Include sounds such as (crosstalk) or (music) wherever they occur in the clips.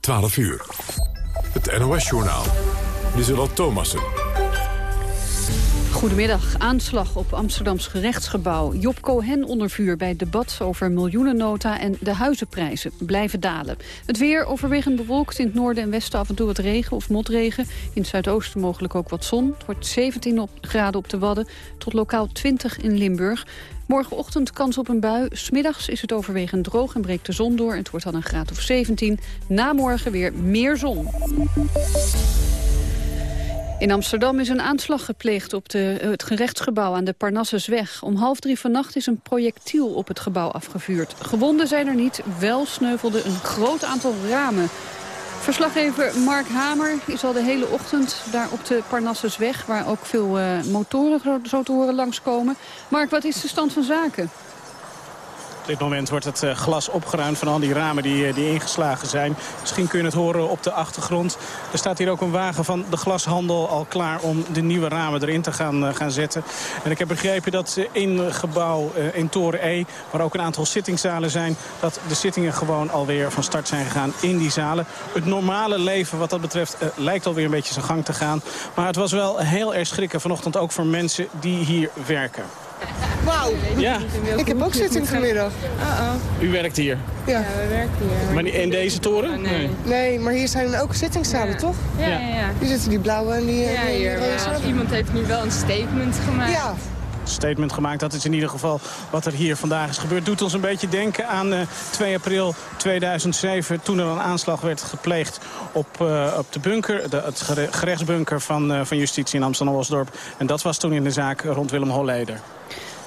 12 uur. Het NOS-journaal. Lieselot Thomassen. Goedemiddag. Aanslag op Amsterdams gerechtsgebouw. Job Cohen onder vuur bij debat over miljoenennota en de huizenprijzen blijven dalen. Het weer overwegend bewolkt. In het noorden en westen af en toe wat regen of motregen. In het zuidoosten mogelijk ook wat zon. Het wordt 17 graden op de Wadden tot lokaal 20 in Limburg. Morgenochtend kans op een bui. Smiddags is het overwegend droog en breekt de zon door. Het wordt dan een graad of 17. Na morgen weer meer zon. In Amsterdam is een aanslag gepleegd op de, het gerechtsgebouw aan de Parnassusweg. Om half drie vannacht is een projectiel op het gebouw afgevuurd. Gewonden zijn er niet, wel sneuvelde een groot aantal ramen. Verslaggever Mark Hamer is al de hele ochtend daar op de Parnassusweg... waar ook veel uh, motoren zo te horen langskomen. Mark, wat is de stand van zaken? Dit moment wordt het eh, glas opgeruimd van al die ramen die, eh, die ingeslagen zijn. Misschien kun je het horen op de achtergrond. Er staat hier ook een wagen van de glashandel al klaar om de nieuwe ramen erin te gaan, eh, gaan zetten. En ik heb begrepen dat in gebouw in Toren E, waar ook een aantal zittingszalen zijn... dat de zittingen gewoon alweer van start zijn gegaan in die zalen. Het normale leven wat dat betreft lijkt alweer een beetje zijn gang te gaan. Maar het was wel heel erg schrikken vanochtend ook voor mensen die hier werken. Wauw. Ja. Ik heb ook zitting vanmiddag. Uh -oh. U werkt hier? Ja. ja we werken hier. Maar in deze toren? nee. nee. maar hier zijn ook zittingszalen, toch? Ja, ja, ja. Hier zitten die blauwe en die, ja, hier, ja. Iemand heeft nu wel een statement gemaakt. Ja, statement gemaakt. Dat is in ieder geval wat er hier vandaag is gebeurd. Doet ons een beetje denken aan uh, 2 april 2007... toen er een aanslag werd gepleegd op, uh, op de bunker... De, het gerechtsbunker van, uh, van justitie in Amsterdam-Osdorp. En dat was toen in de zaak rond Willem Holleder.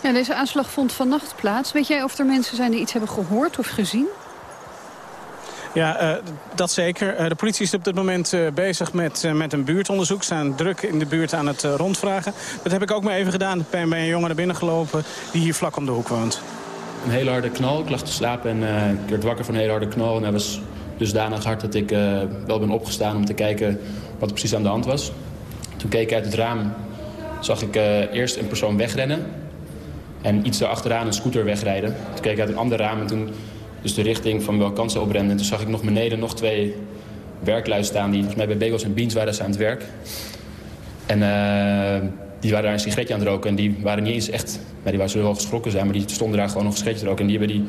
Ja, deze aanslag vond vannacht plaats. Weet jij of er mensen zijn die iets hebben gehoord of gezien? Ja, uh, dat zeker. Uh, de politie is op dit moment uh, bezig met, met een buurtonderzoek. Ze zijn druk in de buurt aan het rondvragen. Dat heb ik ook maar even gedaan. Ik ben bij een jongen naar binnen gelopen die hier vlak om de hoek woont. Een hele harde knal. Ik lag te slapen en ik werd wakker van een hele harde knal. En hij was dusdanig hard dat ik wel ben opgestaan om te kijken wat er precies aan de hand was. Toen keek ik uit het raam. Zag ik eerst een persoon wegrennen. En iets daarachteraan een scooter wegrijden. Toen keek ik uit een ander raam en toen dus de richting van welke kant ze. En toen zag ik nog beneden nog twee werklui staan... die volgens mij bij Bagels en Beans waren ze aan het werk. En uh, die waren daar een sigaretje aan het roken. En die waren niet eens echt... Maar die waren wel geschrokken zijn, maar die stonden daar gewoon nog een sigaretje te roken. En die hebben die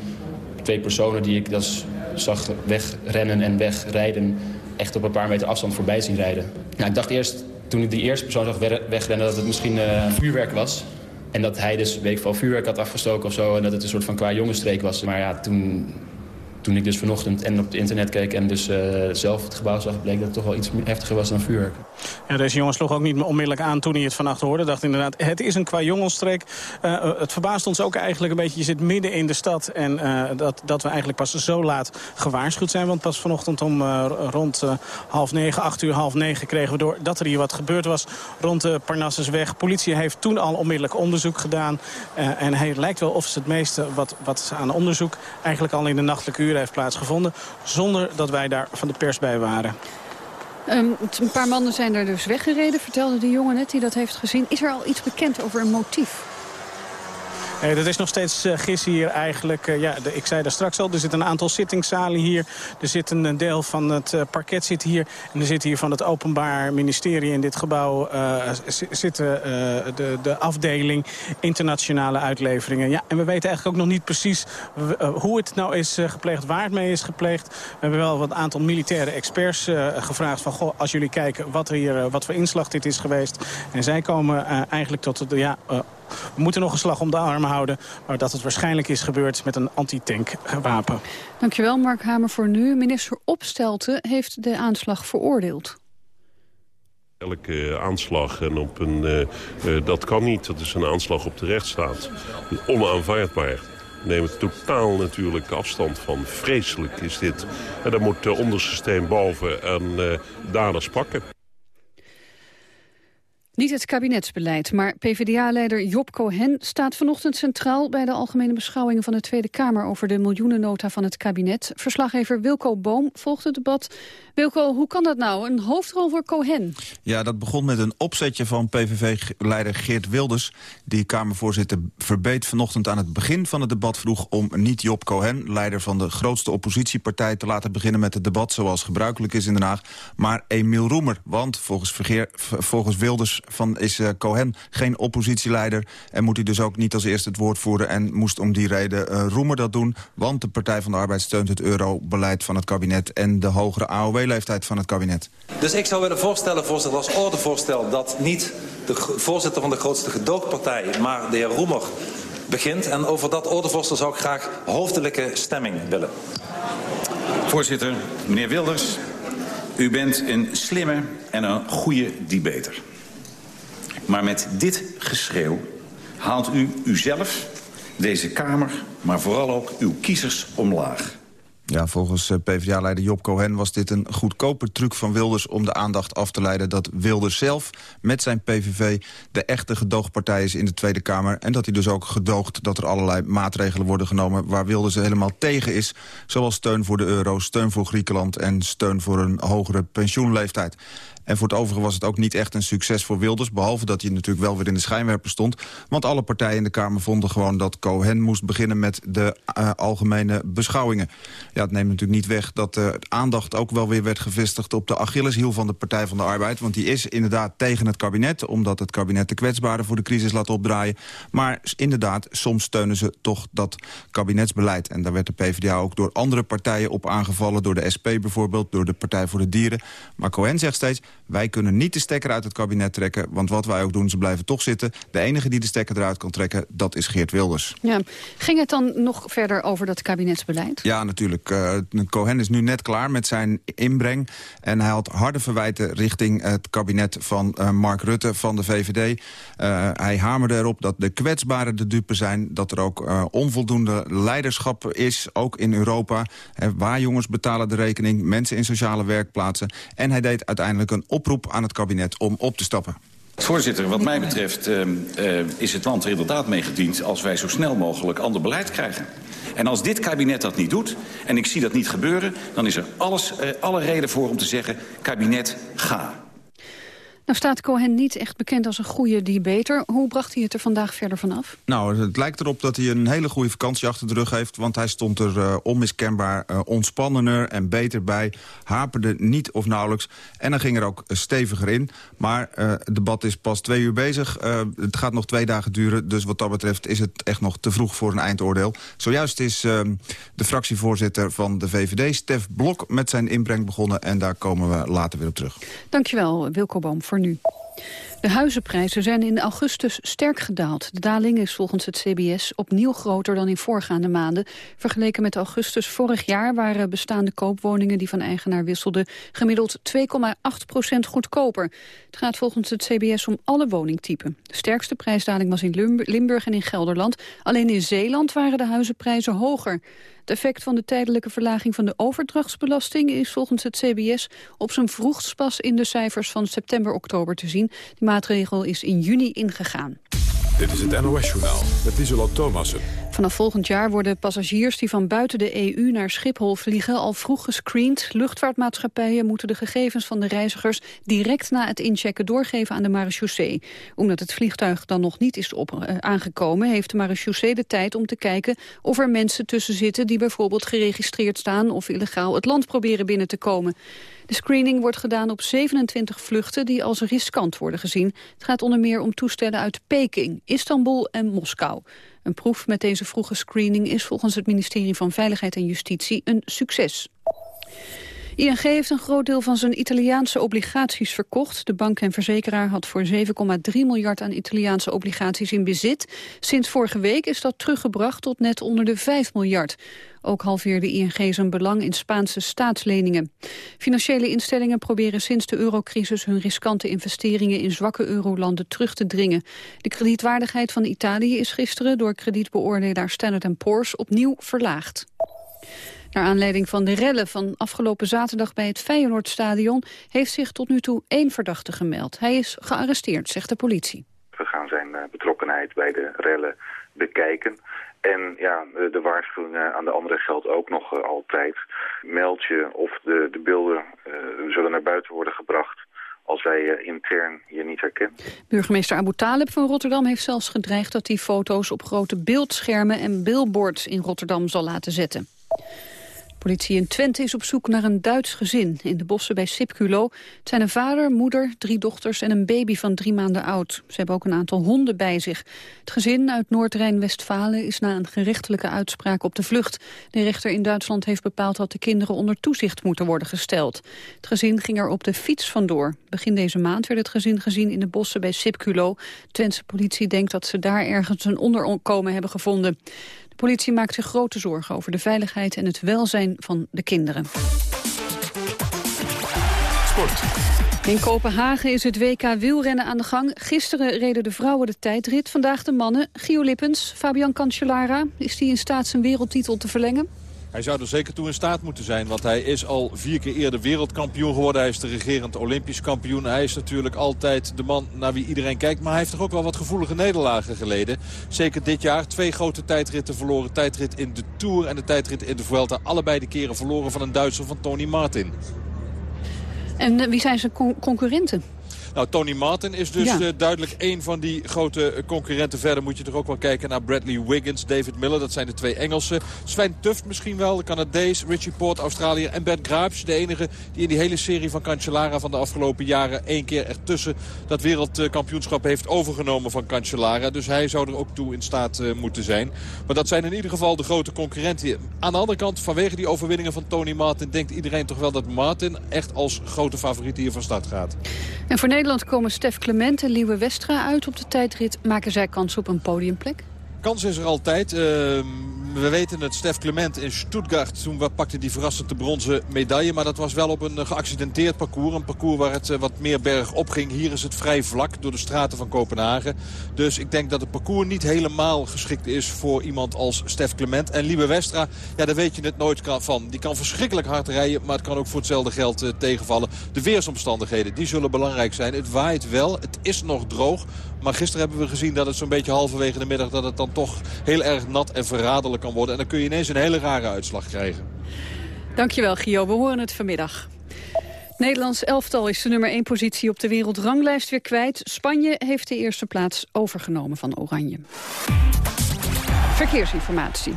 twee personen die ik dat zag wegrennen en wegrijden... echt op een paar meter afstand voorbij zien rijden. Nou, ik dacht eerst, toen ik die eerste persoon zag wegrennen... dat het misschien uh, vuurwerk was. En dat hij dus, weet ik veel, vuurwerk had afgestoken of zo. En dat het een soort van qua jongensstreek was. Maar ja, toen toen ik dus vanochtend en op het internet keek en dus uh, zelf het gebouw zag... bleek dat het toch wel iets heftiger was dan vuurwerk. Ja, deze jongen sloeg ook niet onmiddellijk aan toen hij het vannacht hoorde. Dacht inderdaad, het is een qua jongensstreek. Uh, het verbaast ons ook eigenlijk een beetje. Je zit midden in de stad en dat, dat we eigenlijk pas zo laat gewaarschuwd zijn. Want pas vanochtend om rond half negen, acht uur, half negen... kregen we door dat er hier wat gebeurd was rond de Parnassusweg. Politie heeft toen al onmiddellijk onderzoek gedaan. en het lijkt wel of het meeste wat, wat aan onderzoek... eigenlijk al in de nachtelijke uren heeft plaatsgevonden. Zonder dat wij daar van de pers bij waren. Um, een paar mannen zijn er dus weggereden, vertelde de jongen net die dat heeft gezien. Is er al iets bekend over een motief? Nee, dat is nog steeds uh, gis hier eigenlijk. Uh, ja, de, ik zei daar straks al, er zit een aantal zittingszalen hier. Er zit een deel van het parket zit hier. En er zit hier van het Openbaar Ministerie in dit gebouw... zitten de, de afdeling internationale uitleveringen. Ja, en we weten eigenlijk ook nog niet precies hoe het nou is gepleegd, waar het mee is gepleegd. We hebben wel wat aantal militaire experts gevraagd van... Goh, als jullie kijken wat, er hier, wat voor inslag dit is geweest. En zij komen eigenlijk tot de, ja, we moeten nog een slag om de arm houden. Maar dat het waarschijnlijk is gebeurd met een antitankwapen. Dankjewel Mark Hamer voor nu. Minister Opstelten heeft de aanslag veroordeeld. Elke aanslag en op een, uh, uh, dat kan niet. Dat is een aanslag op de rechtsstaat. Onaanvaardbaar. We nemen totaal natuurlijk afstand van. Vreselijk is dit. En dan moet de onderste steen boven en uh, daders pakken. Niet het kabinetsbeleid, maar PvdA-leider Job Cohen staat vanochtend centraal bij de algemene beschouwingen van de Tweede Kamer over de miljoenennota van het kabinet. Verslaggever Wilco Boom volgt het debat. Wilco, hoe kan dat nou? Een hoofdrol voor Cohen? Ja, dat begon met een opzetje van PVV-leider Geert Wilders. Die Kamervoorzitter verbeet vanochtend aan het begin van het debat vroeg om niet Job Cohen, leider van de grootste oppositiepartij, te laten beginnen met het debat zoals gebruikelijk is in Den Haag, maar Emiel Roemer. Want volgens, volgens Wilders van is uh, Cohen geen oppositieleider... en moet hij dus ook niet als eerste het woord voeren... en moest om die reden uh, Roemer dat doen... want de Partij van de Arbeid steunt het eurobeleid van het kabinet... en de hogere AOW-leeftijd van het kabinet. Dus ik zou willen voorstellen, voorzitter, als ordevoorstel... dat niet de voorzitter van de grootste gedoogpartij, maar de heer Roemer begint. En over dat ordevoorstel zou ik graag hoofdelijke stemming willen. Voorzitter, meneer Wilders, u bent een slimme en een goede debater. Maar met dit geschreeuw haalt u uzelf, deze Kamer... maar vooral ook uw kiezers omlaag. Ja, volgens eh, PvdA-leider Job Cohen was dit een goedkope truc van Wilders... om de aandacht af te leiden dat Wilders zelf met zijn PVV... de echte gedoogpartij is in de Tweede Kamer... en dat hij dus ook gedoogt dat er allerlei maatregelen worden genomen... waar Wilders helemaal tegen is, zoals steun voor de euro... steun voor Griekenland en steun voor een hogere pensioenleeftijd. En voor het overige was het ook niet echt een succes voor Wilders... behalve dat hij natuurlijk wel weer in de schijnwerper stond. Want alle partijen in de Kamer vonden gewoon dat Cohen moest beginnen... met de uh, algemene beschouwingen. Ja, het neemt natuurlijk niet weg dat de aandacht ook wel weer werd gevestigd... op de Achilleshiel van de Partij van de Arbeid. Want die is inderdaad tegen het kabinet... omdat het kabinet de kwetsbaren voor de crisis laat opdraaien. Maar inderdaad, soms steunen ze toch dat kabinetsbeleid. En daar werd de PvdA ook door andere partijen op aangevallen... door de SP bijvoorbeeld, door de Partij voor de Dieren. Maar Cohen zegt steeds... Wij kunnen niet de stekker uit het kabinet trekken, want wat wij ook doen, ze blijven toch zitten. De enige die de stekker eruit kan trekken, dat is Geert Wilders. Ja. Ging het dan nog verder over dat kabinetsbeleid? Ja, natuurlijk. Uh, Cohen is nu net klaar met zijn inbreng. En hij had harde verwijten richting het kabinet van uh, Mark Rutte van de VVD. Uh, hij hamerde erop dat de kwetsbaren de dupe zijn. Dat er ook onvoldoende leiderschap is, ook in Europa. waar jongens betalen de rekening, mensen in sociale werkplaatsen. En hij deed uiteindelijk een oproep aan het kabinet om op te stappen. Voorzitter, wat mij betreft uh, uh, is het land er inderdaad mee gediend... als wij zo snel mogelijk ander beleid krijgen. En als dit kabinet dat niet doet, en ik zie dat niet gebeuren... dan is er alles, uh, alle reden voor om te zeggen, kabinet, ga. Nou staat Cohen niet echt bekend als een goede debater. Hoe bracht hij het er vandaag verder vanaf? Nou, het lijkt erop dat hij een hele goede vakantie achter de rug heeft... want hij stond er uh, onmiskenbaar uh, ontspannender en beter bij. Haperde niet of nauwelijks. En dan ging er ook steviger in. Maar uh, het debat is pas twee uur bezig. het gaat nog twee dagen duren. Dus wat dat betreft is het echt nog te vroeg voor een eindoordeel. Zojuist is de fractievoorzitter van de VVD, Stef Blok... met zijn inbreng begonnen en daar komen we later weer op terug. Dankjewel, Wilco Boom, voor nu. De huizenprijzen zijn in augustus sterk gedaald. De daling is volgens het CBS opnieuw groter dan in voorgaande maanden. Vergeleken met augustus vorig jaar waren bestaande koopwoningen die van eigenaar wisselden gemiddeld 2,8 procent goedkoper. Het gaat volgens het CBS om alle woningtypen. De sterkste prijsdaling was in Limburg en in Gelderland. Alleen in Zeeland waren de huizenprijzen hoger. Het effect van de tijdelijke verlaging van de overdrachtsbelasting is volgens het CBS op zijn vroegst pas in de cijfers van september-oktober te zien. Maatregel is in juni ingegaan. Dit is het NOS-journaal met Isola Thomassen. Vanaf volgend jaar worden passagiers die van buiten de EU naar Schiphol vliegen al vroeg gescreend. Luchtvaartmaatschappijen moeten de gegevens van de reizigers direct na het inchecken doorgeven aan de marechaussee. Omdat het vliegtuig dan nog niet is op, uh, aangekomen, heeft de marechaussee de tijd om te kijken of er mensen tussen zitten die bijvoorbeeld geregistreerd staan of illegaal het land proberen binnen te komen. De screening wordt gedaan op 27 vluchten die als riskant worden gezien. Het gaat onder meer om toestellen uit Peking, Istanbul en Moskou. Een proef met deze vroege screening is volgens het ministerie van Veiligheid en Justitie een succes. ING heeft een groot deel van zijn Italiaanse obligaties verkocht. De bank en verzekeraar had voor 7,3 miljard aan Italiaanse obligaties in bezit. Sinds vorige week is dat teruggebracht tot net onder de 5 miljard. Ook halveerde ING zijn belang in Spaanse staatsleningen. Financiële instellingen proberen sinds de eurocrisis hun riskante investeringen in zwakke eurolanden terug te dringen. De kredietwaardigheid van Italië is gisteren door kredietbeoordelaar Standard Poor's opnieuw verlaagd. Naar aanleiding van de rellen van afgelopen zaterdag bij het Feyenoordstadion... heeft zich tot nu toe één verdachte gemeld. Hij is gearresteerd, zegt de politie. We gaan zijn eh, betrokkenheid bij de rellen bekijken. En ja, de waarschuwing aan de andere geldt ook nog uh, altijd. Meld je of de, de beelden uh, zullen naar buiten worden gebracht als wij uh, intern je niet herkennen. Burgemeester Abu Talib van Rotterdam heeft zelfs gedreigd... dat hij foto's op grote beeldschermen en billboards in Rotterdam zal laten zetten politie in Twente is op zoek naar een Duits gezin in de bossen bij Sipculo. Het zijn een vader, moeder, drie dochters en een baby van drie maanden oud. Ze hebben ook een aantal honden bij zich. Het gezin uit Noord-Rijn-Westfalen is na een gerechtelijke uitspraak op de vlucht. De rechter in Duitsland heeft bepaald dat de kinderen onder toezicht moeten worden gesteld. Het gezin ging er op de fiets vandoor. Begin deze maand werd het gezin gezien in de bossen bij Sipculo. Twentse politie denkt dat ze daar ergens een onderkomen hebben gevonden. De politie maakt zich grote zorgen over de veiligheid en het welzijn van de kinderen. Sport. In Kopenhagen is het WK wielrennen aan de gang. Gisteren reden de vrouwen de tijdrit, vandaag de mannen. Gio Lippens, Fabian Cancellara, is die in staat zijn wereldtitel te verlengen? Hij zou er zeker toe in staat moeten zijn, want hij is al vier keer eerder wereldkampioen geworden. Hij is de regerend olympisch kampioen. Hij is natuurlijk altijd de man naar wie iedereen kijkt. Maar hij heeft toch ook wel wat gevoelige nederlagen geleden. Zeker dit jaar. Twee grote tijdritten verloren. Tijdrit in de Tour en de tijdrit in de Vuelta. Allebei de keren verloren van een Duitser van Tony Martin. En wie zijn zijn concurrenten? Nou, Tony Martin is dus ja. uh, duidelijk één van die grote concurrenten. Verder moet je toch ook wel kijken naar Bradley Wiggins, David Miller. Dat zijn de twee Engelsen. Sven Tuft misschien wel, de Canadees, Richie Port, Australiër en Bert Graapsch. De enige die in die hele serie van Cancellara van de afgelopen jaren... één keer ertussen dat wereldkampioenschap heeft overgenomen van Cancellara. Dus hij zou er ook toe in staat uh, moeten zijn. Maar dat zijn in ieder geval de grote concurrenten. Aan de andere kant, vanwege die overwinningen van Tony Martin... denkt iedereen toch wel dat Martin echt als grote favoriet hier van start gaat. En voor Nederland komen Stef Clement en Liewe Westra uit op de tijdrit. Maken zij kans op een podiumplek? Kans is er altijd. Uh, we weten het, Stef Clement in Stuttgart. Toen pakte die verrassend de bronzen medaille. Maar dat was wel op een geaccidenteerd parcours. Een parcours waar het uh, wat meer berg op ging. Hier is het vrij vlak door de straten van Kopenhagen. Dus ik denk dat het parcours niet helemaal geschikt is voor iemand als Stef Clement. En Liebe Westra, ja, daar weet je het nooit van. Die kan verschrikkelijk hard rijden, maar het kan ook voor hetzelfde geld uh, tegenvallen. De weersomstandigheden, die zullen belangrijk zijn. Het waait wel, het is nog droog. Maar gisteren hebben we gezien dat het zo'n beetje halverwege de middag... dat het dan toch heel erg nat en verraderlijk kan worden. En dan kun je ineens een hele rare uitslag krijgen. Dankjewel, Gio. We horen het vanmiddag. Nederlands elftal is de nummer 1 positie op de wereldranglijst weer kwijt. Spanje heeft de eerste plaats overgenomen van Oranje. Verkeersinformatie.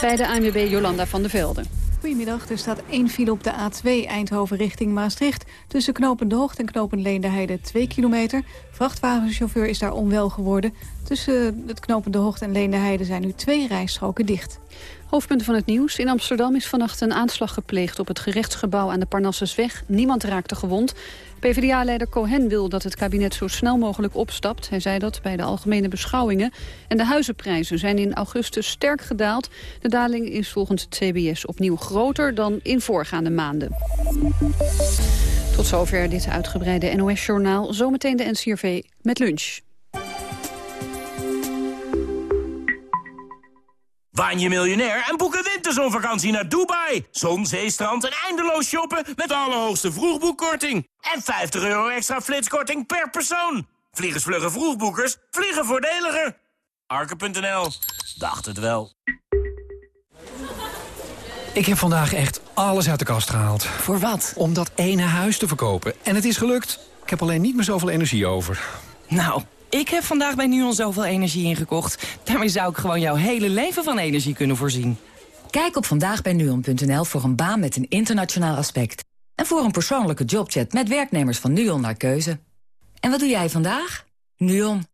Bij de ANWB Jolanda van der Velden. Goedemiddag, er staat één file op de A2 Eindhoven richting Maastricht. Tussen knopen De Hoogte en knopen Leendeheide 2 kilometer. Vrachtwagenchauffeur is daar onwel geworden. Tussen het knopen De Hoogte en Leendeheide zijn nu twee rijstroken dicht. Hoofdpunten van het nieuws. In Amsterdam is vannacht een aanslag gepleegd op het gerechtsgebouw aan de Parnassusweg. Niemand raakte gewond. PvdA-leider Cohen wil dat het kabinet zo snel mogelijk opstapt. Hij zei dat bij de algemene beschouwingen. En de huizenprijzen zijn in augustus sterk gedaald. De daling is volgens het CBS opnieuw groter dan in voorgaande maanden. Tot zover dit uitgebreide NOS-journaal. Zometeen de NCRV met lunch. Waan je miljonair en boek een winterzonvakantie naar Dubai. Zon, zee, strand en eindeloos shoppen met de allerhoogste vroegboekkorting. En 50 euro extra flitskorting per persoon. Vliegensvlugge vroegboekers vliegen voordeliger. Arke.nl. Dacht het wel. Ik heb vandaag echt alles uit de kast gehaald. Voor wat? Om dat ene huis te verkopen. En het is gelukt. Ik heb alleen niet meer zoveel energie over. Nou... Ik heb vandaag bij NUON zoveel energie ingekocht. Daarmee zou ik gewoon jouw hele leven van energie kunnen voorzien. Kijk op vandaagbijnuon.nl voor een baan met een internationaal aspect. En voor een persoonlijke jobchat met werknemers van NUON naar keuze. En wat doe jij vandaag? NUON.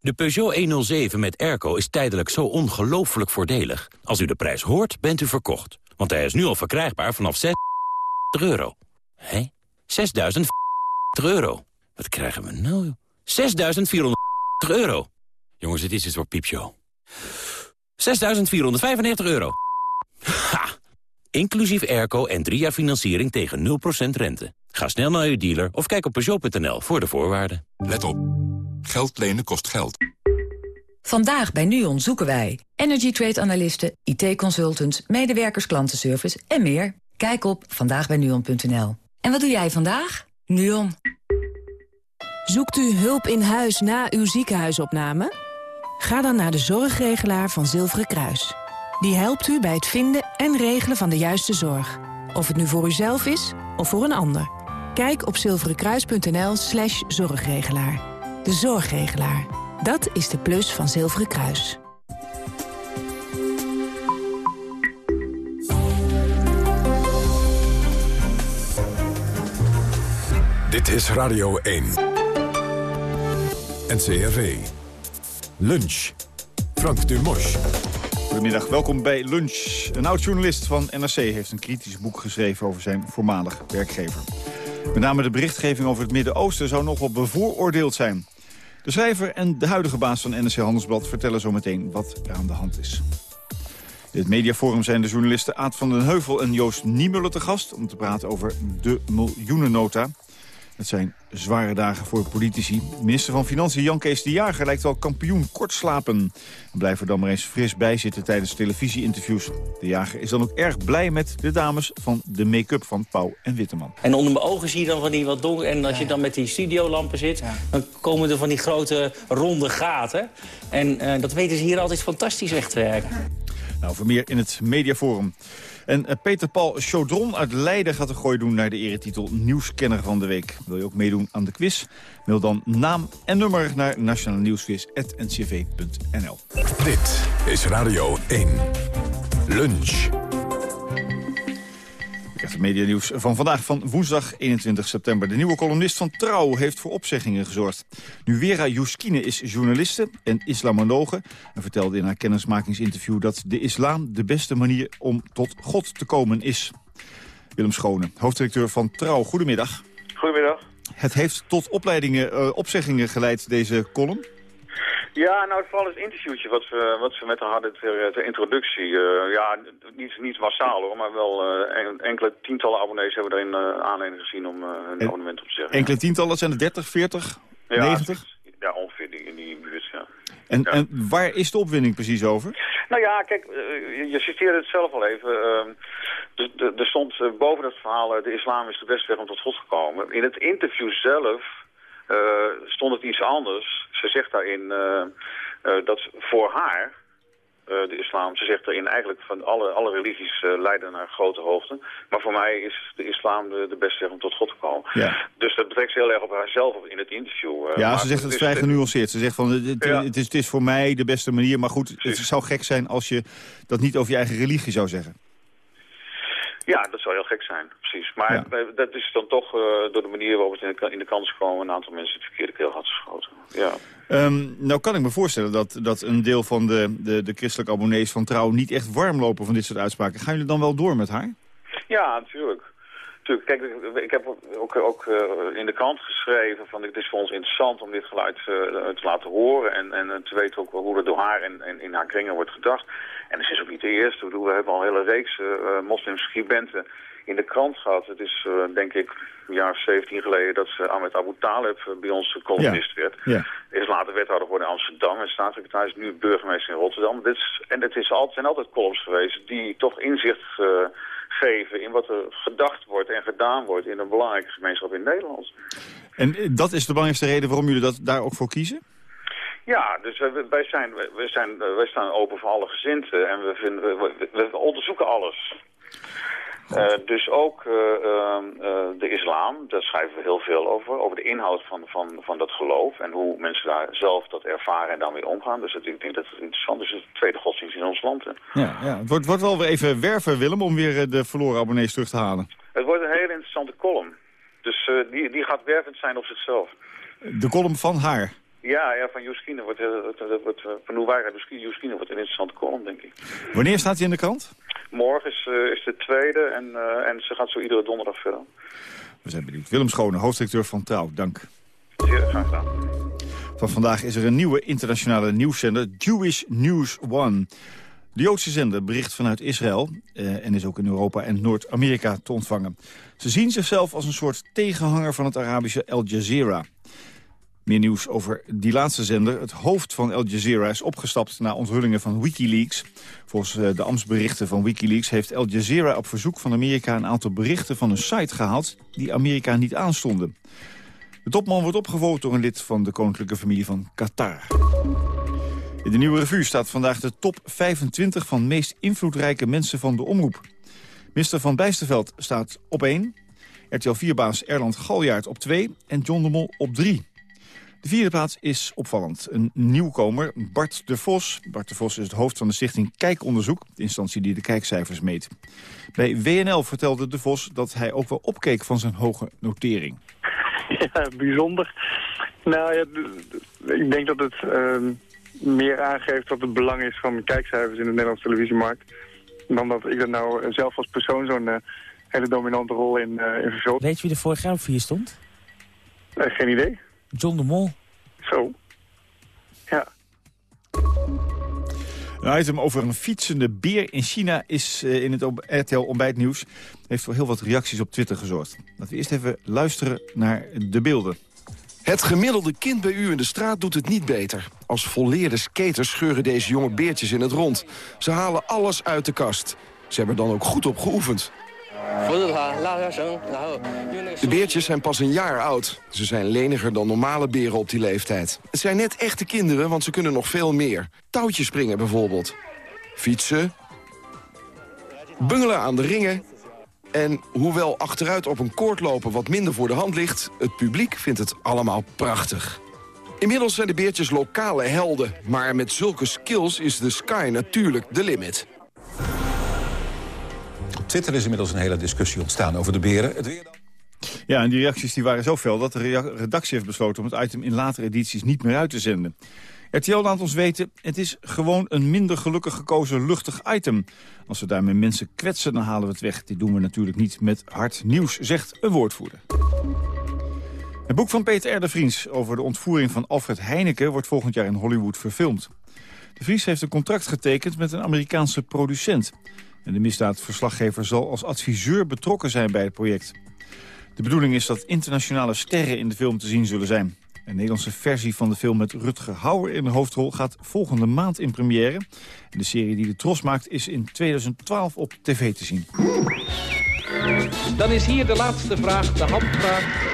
De Peugeot 107 met airco is tijdelijk zo ongelooflijk voordelig. Als u de prijs hoort, bent u verkocht. Want hij is nu al verkrijgbaar vanaf 6 euro. Hé? 6.000 euro. Wat krijgen we nou? 6.400 euro. Jongens, dit is het voor piepshow. 6.495 euro. Ha! Inclusief airco en drie jaar financiering tegen 0% rente. Ga snel naar uw dealer of kijk op Peugeot.nl voor de voorwaarden. Let op. Geld lenen kost geld. Vandaag bij NUON zoeken wij energy trade analisten, IT-consultants, medewerkers klantenservice en meer. Kijk op vandaagbijnuon.nl. En wat doe jij vandaag? NUON. Zoekt u hulp in huis na uw ziekenhuisopname? Ga dan naar de zorgregelaar van Zilveren Kruis. Die helpt u bij het vinden en regelen van de juiste zorg. Of het nu voor uzelf is of voor een ander. Kijk op zilverenkruis.nl slash zorgregelaar. De zorgregelaar. Dat is de plus van Zilveren Kruis. Dit is Radio 1. NCRV. Lunch. Frank Dumos. Goedemiddag, welkom bij Lunch. Een oud-journalist van NRC heeft een kritisch boek geschreven over zijn voormalig werkgever. Met name de berichtgeving over het Midden-Oosten zou nogal bevooroordeeld zijn. De schrijver en de huidige baas van NRC Handelsblad vertellen zo meteen wat er aan de hand is. In het mediaforum zijn de journalisten Aad van den Heuvel en Joost Niemuller te gast... om te praten over de miljoenennota. Het zijn zware dagen voor politici. Minister van Financiën Jan Kees de Jager lijkt wel kampioen kort slapen. Blijf er dan maar eens fris bij zitten tijdens televisieinterviews. De Jager is dan ook erg blij met de dames van de make-up van Pauw en Witteman. En onder mijn ogen zie je dan van die wat donker... en als je dan met die studiolampen zit... dan komen er van die grote ronde gaten. En uh, dat weten ze hier altijd fantastisch weg te werken. Nou, voor meer in het mediaforum. En eh, Peter Paul Chaudron uit Leiden gaat een gooi doen naar de eretitel Nieuwskenner van de Week. Wil je ook meedoen aan de quiz? Mail dan naam en nummer naar nationalenieuwsquiz.ncv.nl. Dit is Radio 1. Lunch. Het medianieuws van vandaag van woensdag 21 september. De nieuwe columnist van Trouw heeft voor opzeggingen gezorgd. Nu Vera Juskine is journaliste en islamologe... en vertelde in haar kennismakingsinterview dat de islam de beste manier om tot God te komen is. Willem Schone, hoofddirecteur van Trouw. Goedemiddag. Goedemiddag. Het heeft tot opleidingen, uh, opzeggingen geleid, deze column? Ja, nou vooral het interviewtje wat we, wat we met haar hadden ter, ter introductie. Uh, ja, niet, niet massaal hoor, maar wel uh, enkele tientallen abonnees hebben erin uh, aanleiding gezien om hun en, abonnement op te zeggen. Enkele tientallen, zijn er 30, 40, ja, 90? Ja, ongeveer die, in die buurt, ja. En, ja. en waar is de opwinding precies over? Nou ja, kijk, je, citeerde het zelf al even. Uh, er stond boven het verhaal, de islam is de beste weg om tot God te komen. In het interview zelf stond het iets anders. Ze zegt daarin uh, uh, dat voor haar, de islam, ze zegt daarin eigenlijk van alle, alle religies leiden naar grote hoogte. Maar voor mij is de islam de, de beste weg om tot God te komen. Ja. Dus dat betrekt ze heel erg op haarzelf in het interview. ja, ze zegt het is, vrij genuanceerd. Ze zegt van het, Ja. het, is, het is voor mij de beste manier. Maar goed, het zou gek zijn als je dat niet over je eigen religie zou zeggen. Ja, dat zou heel gek zijn, precies. Maar Ja. dat is dan toch eh, door de manier waarop het in de, in de kans kwam... een aantal mensen het verkeerde keel had geschoten. Ja. Ehm, nou kan ik me voorstellen dat, dat een deel van de, de, de christelijke abonnees van Trouw... niet echt warm lopen van dit soort uitspraken. Gaan jullie dan wel door met haar? Ja, natuurlijk. Tuurlijk, kijk, ik- heb ook, ook eh, in de krant geschreven van het is voor ons interessant om dit geluid eh, te laten horen en, en te weten ook hoe er door haar en, en in haar kringen wordt gedacht. En ze is ook niet de eerste. We hebben al een hele reeks uh, moslimscribenten in de krant gehad. Het is denk ik een jaar of 17 geleden dat ze Ahmed Abu Talib bij ons columnist werd. Ja. Is later wethouder geworden in Amsterdam en staatssecretaris, nu burgemeester in Rotterdam. Dit is, en het is altijd, zijn altijd columns geweest die toch inzicht geven in wat er gedacht wordt en gedaan wordt in een belangrijke gemeenschap in Nederland. En eh, dat is de belangrijkste reden waarom jullie dat daar ook voor kiezen? Ja, dus wij, zijn, wij, zijn, wij staan open voor alle gezinten en we, vinden, we- we onderzoeken alles. Eh, dus ook eh, ehm, eh, de islam, daar schrijven we heel veel over. Over de inhoud van, van, van dat geloof en hoe mensen daar zelf dat ervaren en daarmee omgaan. Dus dat, ik denk dat het interessant is. Het is de tweede godsdienst in ons land. hè. Ja, ja. Het wordt, wordt wel weer even werven, Willem, om weer de verloren abonnees terug te halen. Het wordt een hele interessante column. Dus die, die gaat wervend zijn op zichzelf. De column van haar. Ja, ja van Juskine wordt, eh, wordt, wordt, eh, van Juskine wordt een interessante column, denk ik. Wanneer staat hij in de krant? Morgen is, eh, is de tweede en, eh, en ze gaat zo iedere donderdag verder. We zijn benieuwd. Willem Schone, hoofddirecteur van Trouw. Dank. Zeer graag gedaan. Van vandaag is er een nieuwe internationale nieuwszender, Jewish News One. De Joodse zender bericht vanuit Israël eh, en is ook in Europa en Noord-Amerika te ontvangen. Ze zien zichzelf als een soort tegenhanger van het Arabische Al Jazeera. Meer nieuws over die laatste zender. Het hoofd van Al Jazeera is opgestapt na onthullingen van Wikileaks. Volgens eh, de ambtsberichten van Wikileaks heeft Al Jazeera op verzoek van Amerika... een aantal berichten van een site gehaald die Amerika niet aanstonden. De topman wordt opgevolgd door een lid van de koninklijke familie van Qatar. In de Nieuwe Revue staat vandaag de top 25 van meest invloedrijke mensen van de omroep. Minister van Bijsterveld staat op 1, RTL 4-baas Erland Galjaard op 2 en John de Mol op 3. De vierde plaats is opvallend. Een nieuwkomer, Bart de Vos. Bart de Vos is het hoofd van de stichting Kijkonderzoek... de instantie die de kijkcijfers meet. Bij WNL vertelde de Vos dat hij ook wel opkeek van zijn hoge notering. (laughs) Ja, bijzonder. Nou ja, ik denk dat het ehm, meer aangeeft wat het belang is van kijkcijfers in de Nederlandse televisiemarkt. Dan dat ik dat nou zelf als persoon zo'n eh, hele dominante rol in, uh, in. Weet je wie er vorig jaar op vier stond? Uh, geen idee. John de Mol. Zo. Ja. Een item over een fietsende beer in China is uh, in het RTL Ontbijtnieuws. Heeft voor heel wat reacties op Twitter gezorgd. Laten we eerst even luisteren naar de beelden. Het gemiddelde kind bij u in de straat doet het niet beter. Als volleerde skaters scheuren deze jonge beertjes in het rond. Ze halen alles uit de kast. Ze hebben er dan ook goed op geoefend. De beertjes zijn pas een jaar oud. Ze zijn leniger dan normale beren op die leeftijd. Het zijn net echte kinderen, want ze kunnen nog veel meer. Touwtjes springen bijvoorbeeld. Fietsen. Bungelen aan de ringen. En hoewel achteruit op een koord lopen wat minder voor de hand ligt... het publiek vindt het allemaal prachtig. Inmiddels zijn de beertjes lokale helden. Maar met zulke skills is de sky natuurlijk de limit. Op Twitter is inmiddels een hele discussie ontstaan over de beren. Het weer dan? Ja, en die reacties die waren zo fel dat de redactie heeft besloten... om het item in latere edities niet meer uit te zenden. RTL laat ons weten, het is gewoon een minder gelukkig gekozen luchtig item. Als we daarmee mensen kwetsen, dan halen we het weg. Dit doen we natuurlijk niet met hard nieuws, zegt een woordvoerder. Het boek van Peter R. de Vries over de ontvoering van Alfred Heineken... wordt volgend jaar in Hollywood verfilmd. De Vries heeft een contract getekend met een Amerikaanse producent. En de misdaadverslaggever zal als adviseur betrokken zijn bij het project. De bedoeling is dat internationale sterren in de film te zien zullen zijn. Een Nederlandse versie van de film met Rutger Hauer in de hoofdrol gaat volgende maand in première. En de serie die de Tros maakt is in 2012 op tv te zien. Dan is hier de laatste vraag, de handvraag.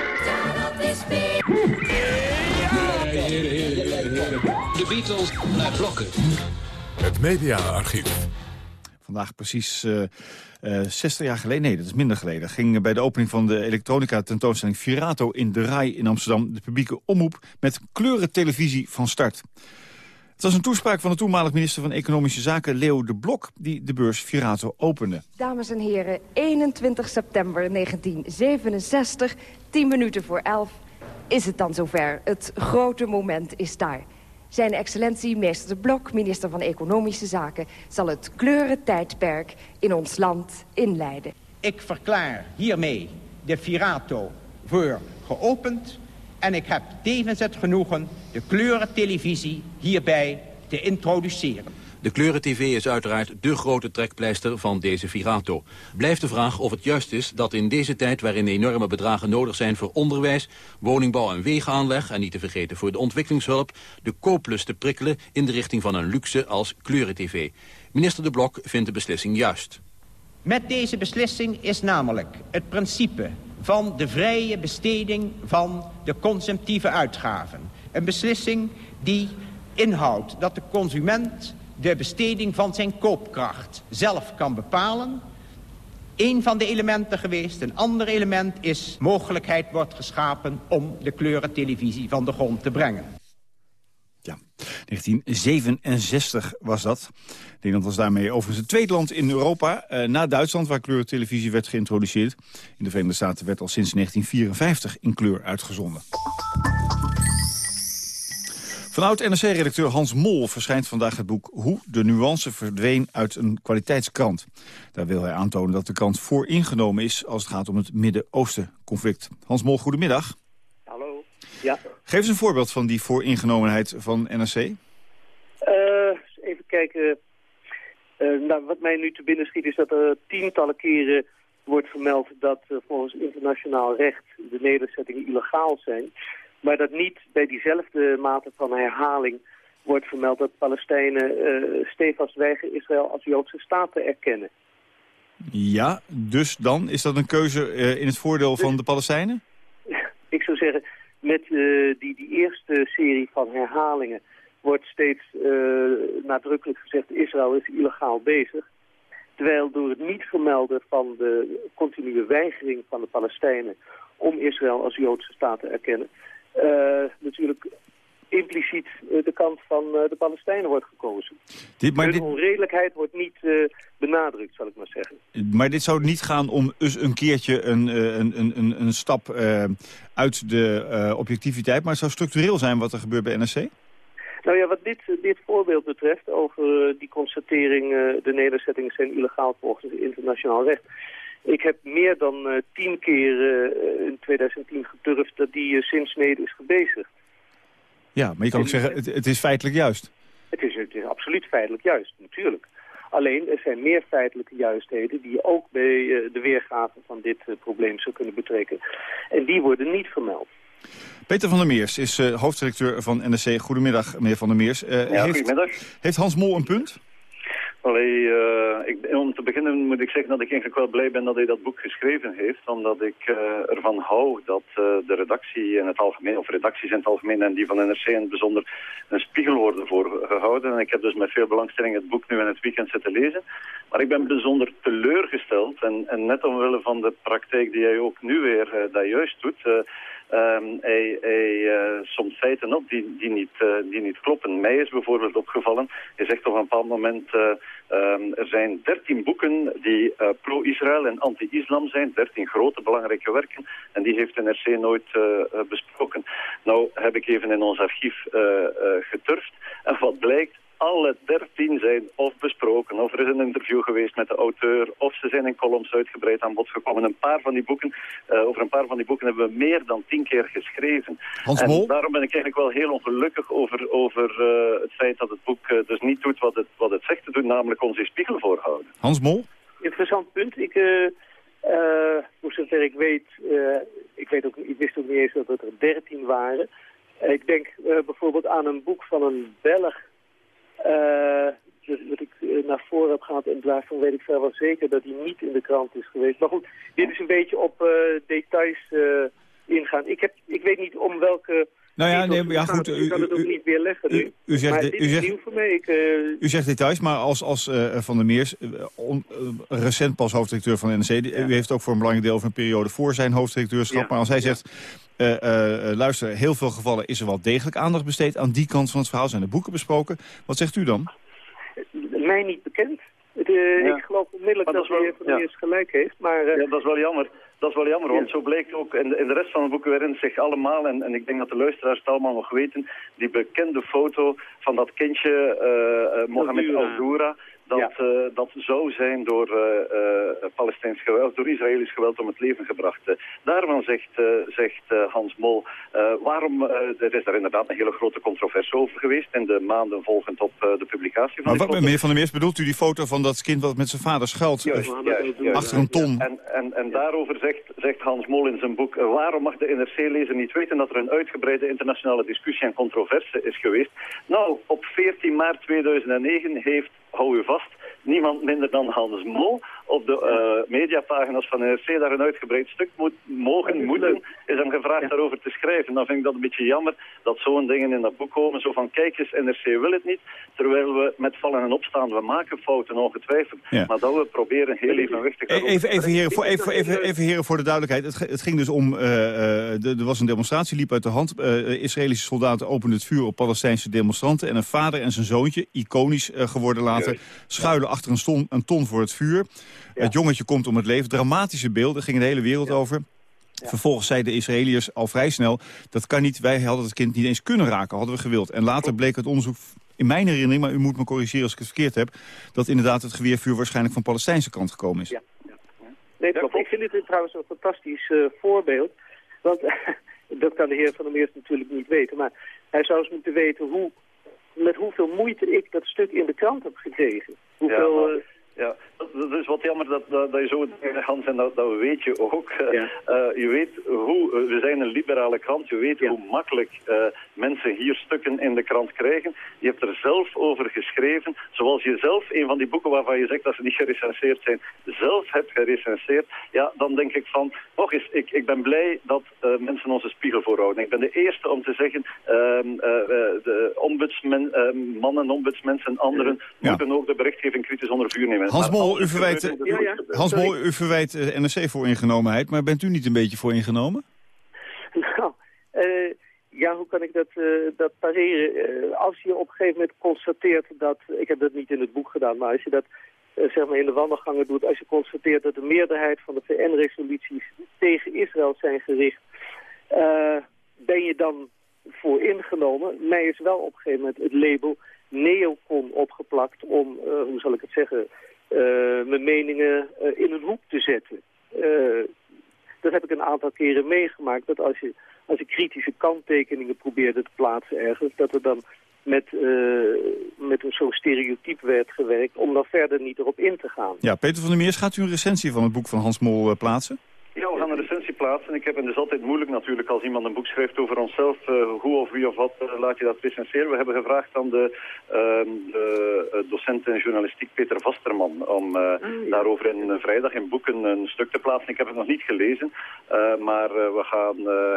De Beatles naar blokken. Het mediaarchief. Vandaag precies uh, uh, 60 jaar geleden, nee dat is minder geleden... ging bij de opening van de elektronica tentoonstelling Virato in de Rai in Amsterdam... de publieke omroep met kleurentelevisie van start. Het was een toespraak van de toenmalig minister van Economische Zaken Leo de Blok... die de beurs Virato opende. Dames en heren, 21 september 1967, 10 minuten voor 11... is het dan zover. Het grote moment is daar. Zijn excellentie meester de Blok, minister van Economische Zaken... zal het kleurentijdperk in ons land inleiden. Ik verklaar hiermee de Virato voor geopend... en ik heb tevens het genoegen de kleurentelevisie hierbij te introduceren. De kleuren-tv is uiteraard de grote trekpleister van deze Virato. Blijft de vraag of het juist is dat in deze tijd... waarin enorme bedragen nodig zijn voor onderwijs, woningbouw en wegenaanleg... en niet te vergeten voor de ontwikkelingshulp... de kooplust te prikkelen in de richting van een luxe als kleuren-tv. Minister De Blok vindt de beslissing juist. Met deze beslissing is namelijk het principe van de vrije besteding van de consumptieve uitgaven. Een beslissing die inhoudt dat de consument de besteding van zijn koopkracht zelf kan bepalen. Een van de elementen geweest. Een ander element is mogelijkheid wordt geschapen om de kleurentelevisie van de grond te brengen. Ja, 1967 was dat. Nederland was daarmee overigens het tweede land in Europa... Eh, na Duitsland, waar kleurentelevisie werd geïntroduceerd. In de Verenigde Staten werd al sinds 1954 in kleur uitgezonden. Van oud-NRC-redacteur Hans Mol verschijnt vandaag het boek... Hoe de nuance verdween uit een kwaliteitskrant. Daar wil hij aantonen dat de krant vooringenomen is... als het gaat om het Midden-Oosten-conflict. Hans Mol, goedemiddag. Hallo. Ja. Geef eens een voorbeeld van die vooringenomenheid van NRC. Uh, even kijken. Uh, nou, wat mij nu te binnen schiet is dat er tientallen keren wordt vermeld... dat uh, volgens internationaal recht de nederzettingen illegaal zijn... maar dat niet bij diezelfde mate van herhaling wordt vermeld dat Palestijnen uh, stevast weigeren Israël als Joodse staat te erkennen. Ja, dus dan is dat een keuze uh, in het voordeel van de Palestijnen? (laughs) Ik zou zeggen, met uh, die, die eerste serie van herhalingen wordt steeds nadrukkelijk gezegd Israël is illegaal bezig. Terwijl door het niet vermelden van de continue weigering van de Palestijnen om Israël als Joodse staat te erkennen, natuurlijk impliciet uh, de kant van uh, de Palestijnen wordt gekozen. Dit, maar de onredelijkheid wordt niet uh, benadrukt, zal ik maar zeggen. Maar dit zou niet gaan om een keertje een, een, een, een stap uit de objectiviteit... maar het zou structureel zijn wat er gebeurt bij NSC? Nou ja, wat dit, dit voorbeeld betreft over die constatering... de nederzettingen zijn illegaal volgens het internationaal recht... Ik heb meer dan tien keer in 2010 gedurfd dat die sinds Neder is gebezigd. Ja, maar je kan ook zeggen, het, het is feitelijk juist. Het is, het is absoluut feitelijk juist, natuurlijk. Alleen, er zijn meer feitelijke juistheden die je ook bij uh, de weergave van dit uh, probleem zou kunnen betrekken. En die worden niet vermeld. Peter van der Meers is uh, hoofddirecteur van NSC. Goedemiddag, meneer van der Meers. ja, heeft, goedemiddag. Heeft Hans Mol een punt? Uh, ik, om te beginnen moet ik zeggen dat ik eigenlijk wel blij ben dat hij dat boek geschreven heeft. Omdat ik uh, ervan hou dat uh, de redactie in het algemeen, of redacties in het algemeen en die van NRC in het bijzonder, een spiegel worden voorgehouden. En ik heb dus met veel belangstelling het boek nu in het weekend zitten lezen. Maar ik ben bijzonder teleurgesteld. En, en net omwille van de praktijk die hij ook nu weer dat juist doet Um, hij, uh, somt feiten op die, die, niet, uh, die niet kloppen. Mij is bijvoorbeeld opgevallen, hij zegt op een bepaald moment... Uh, um, er zijn dertien boeken die pro-Israël en anti-islam zijn. Dertien grote, belangrijke werken. En die heeft NRC nooit besproken. Nou heb ik even in ons archief geturfd. En wat blijkt, alle dertien zijn of besproken, of er is een interview geweest met de auteur, of ze zijn in columns uitgebreid aan bod gekomen. Een paar van die boeken, uh, over een paar van die boeken hebben we meer dan tien keer geschreven. Hans Mol? En daarom ben ik eigenlijk wel heel ongelukkig over, over uh, het feit dat het boek uh, dus niet doet wat het, wat het zegt te doen, namelijk onze spiegel voorhouden. Hans Mol? Interessant punt. Ik, voor zover ik weet, ik, weet ook, ik wist ook niet eens dat het er dertien waren. ik denk bijvoorbeeld aan een boek van een Belg uh, dat ik uh, naar voren heb gehad en daarvan weet ik vrijwel zeker dat hij niet in de krant is geweest. Maar goed, dit is een beetje op uh, details ingaan. Ik, heb, ik weet niet om welke... Nou ja, nee, ja goed. U, kan het ook niet weer leggen u, u, zegt, maar dit u zegt, nieuw voor mij. Ik, u zegt details, maar als, als uh, Van der Meers, on, uh, recent pas hoofddirecteur van de NEC... Ja. u heeft ook voor een belangrijk deel van een periode voor zijn hoofddirecteurschap... Ja. maar als hij zegt, uh, luister, heel veel gevallen is er wel degelijk aandacht besteed... aan die kant van het verhaal zijn de boeken besproken. Wat zegt u dan? Mij niet bekend. Ik geloof onmiddellijk dat, dat de heer Van der Meers gelijk heeft, maar... ja, dat is wel jammer. Dat is wel jammer, want zo blijkt ook in de, in de rest van het boek waarin zich allemaal, en, en ik denk dat de luisteraars het allemaal nog weten, die bekende foto van dat kindje uh, Mohamed Al-Doura, dat, ja. uh, dat zou zijn door uh, Palestijns geweld, door Israëlisch geweld om het leven gebracht. daarvan zegt, zegt Hans Mol, waarom, er is daar inderdaad een hele grote controverse over geweest in de maanden volgend op de publicatie van maar wat, Meneer Van der Meers, bedoelt u die foto van dat kind wat met zijn vader schuilt juist, juist, juist, achter een ton? Ja. En, en, en daarover zegt, zegt Hans Mol in zijn boek, waarom mag de NRC-lezer niet weten dat er een uitgebreide internationale discussie en controverse is geweest? Nou, op 14 maart 2009 heeft hou u vast, niemand minder dan Hans Mol op de uh, mediapagina's van NRC daar een uitgebreid stuk moet, mogen, moeten, is hem gevraagd ja. daarover te schrijven. Dan vind ik dat een beetje jammer dat zo'n dingen in dat boek komen. Zo van, kijk eens, NRC wil het niet, terwijl we met vallen en opstaan, we maken fouten ongetwijfeld, ja. maar dat we proberen heel evenwichtig... Even, even, heren, voor, even, even, even heren voor de duidelijkheid, het, het ging dus om, uh, uh, er was een demonstratie, liep uit de hand, Israëlische soldaten openden het vuur op Palestijnse demonstranten en een vader en zijn zoontje, iconisch geworden later, schuilen achter een, ston, een ton voor het vuur. Ja. Het jongetje komt om het leven. Dramatische beelden, gingen de hele wereld ja. over. Ja. Vervolgens zeiden de Israëliërs al vrij snel... dat kan niet, wij hadden het kind niet eens kunnen raken, hadden we gewild. En later bleek het onderzoek, in mijn herinnering... maar u moet me corrigeren als ik het verkeerd heb... dat inderdaad het geweervuur waarschijnlijk van Palestijnse kant gekomen is. Ja. Nee, klopt. Ik vind dit trouwens een fantastisch uh, voorbeeld. Want (laughs) dat kan de heer Van der Meers natuurlijk niet weten. Maar hij zou eens moeten weten hoe, met hoeveel moeite ik dat stuk in de krant heb gekregen. Hoeveel... Ja, Ja, dat is wat jammer dat, dat, dat je zo Hans, en dat, dat weet je ook. Ja. Uh, je weet hoe, we zijn een liberale krant, je weet hoe makkelijk uh, mensen hier stukken in de krant krijgen. Je hebt er zelf over geschreven, zoals je zelf een van die boeken waarvan je zegt dat ze niet gerecenseerd zijn, zelf hebt gerecenseerd. Ja, dan denk ik van, nog eens, ik, ik ben blij dat uh, mensen onze spiegel voorhouden. Ik ben de eerste om te zeggen, ehm, de ombudsmen, mannen, ombudsmensen en anderen ja. moeten ook de berichtgeving kritisch onder vuur nemen. Hans Bol, u verwijt, ja, ja. Hans Bol, u verwijt uh, NRC voor ingenomenheid, maar bent u niet een beetje voor ingenomen? (laughs) Nou, uh, ja, hoe kan ik dat, uh, dat pareren? als je op een gegeven moment constateert dat, ik heb dat niet in het boek gedaan, maar als je dat zeg maar in de wandelgangen doet, als je constateert dat de meerderheid van de VN-resoluties tegen Israël zijn gericht, ben je dan voor ingenomen? Mij is wel op een gegeven moment het label neocon opgeplakt om, hoe zal ik het zeggen, uh, mijn meningen uh, in een hoek te zetten. Uh, dat heb ik een aantal keren meegemaakt, dat als je, als je kritische kanttekeningen probeerde te plaatsen ergens, dat er dan met, met een zo'n stereotype werd gewerkt om dan verder niet erop in te gaan. Ja, Peter van der Meers, gaat u een recensie van het boek van Hans Mol plaatsen? Ja, we gaan een recensie plaatsen. Ik heb, en het is altijd moeilijk natuurlijk als iemand een boek schrijft over onszelf. Uh, hoe of wie of wat uh, laat je dat recenseren. We hebben gevraagd aan de, uh, de docent in journalistiek Peter Vasterman... om oh, daarover in vrijdag in boeken een stuk te plaatsen. Ik heb het nog niet gelezen, maar we, gaan,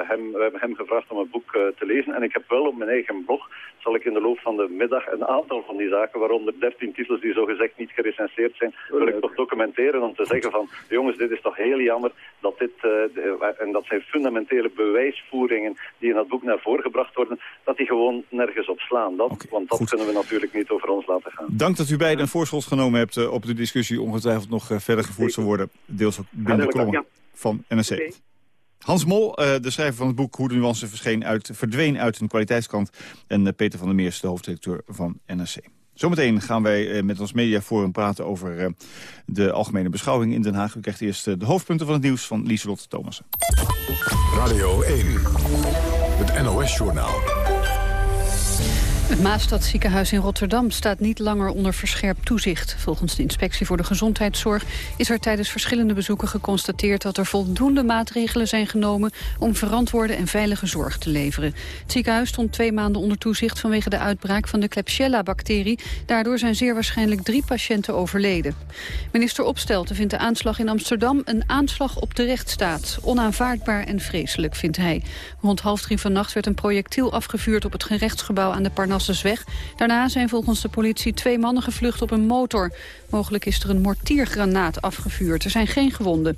hem, we hebben hem gevraagd om het boek te lezen. En ik heb wel op mijn eigen blog, zal ik in de loop van de middag... een aantal van die zaken, waaronder 13 titels die zogezegd niet gerecenseerd zijn... wil ik toch documenteren om te zeggen van... jongens, dit is toch heel jammer dat dit, uh, en dat zijn fundamentele bewijsvoeringen die in dat boek naar voren gebracht worden, dat die gewoon nergens op slaan. Dat, okay, want dat goed. kunnen we natuurlijk niet over ons laten gaan. Dank dat u beiden een voorschot genomen hebt uh, op de discussie, ongetwijfeld nog uh, verder gevoerd zal worden, deels ook binnen de kolom ja. van NRC. Okay. Hans Mol, de schrijver van het boek Hoe de nuance verscheen uit, verdween uit een kwaliteitskant. En Peter van der Meers, de hoofdredacteur van NRC. Zometeen gaan wij eh, met ons mediaforum praten over eh, de algemene beschouwing in Den Haag. U krijgt eerst eh, de hoofdpunten van het nieuws van Lieselot Thomassen. Radio 1, het NOS-journaal. Het Maastadziekenhuis in Rotterdam staat niet langer onder verscherpt toezicht. Volgens de Inspectie voor de Gezondheidszorg is er tijdens verschillende bezoeken geconstateerd dat er voldoende maatregelen zijn genomen om verantwoorde en veilige zorg te leveren. Het ziekenhuis stond twee maanden onder toezicht vanwege de uitbraak van de Klebsiella-bacterie. Daardoor zijn zeer waarschijnlijk drie patiënten overleden. Minister Opstelten vindt de aanslag in Amsterdam een aanslag op de rechtsstaat. Onaanvaardbaar en vreselijk, vindt hij. Rond half drie vannacht werd een projectiel afgevuurd op het gerechtsgebouw aan de Weg. Daarna zijn volgens de politie twee mannen gevlucht op een motor. Mogelijk is er een mortiergranaat afgevuurd. Er zijn geen gewonden.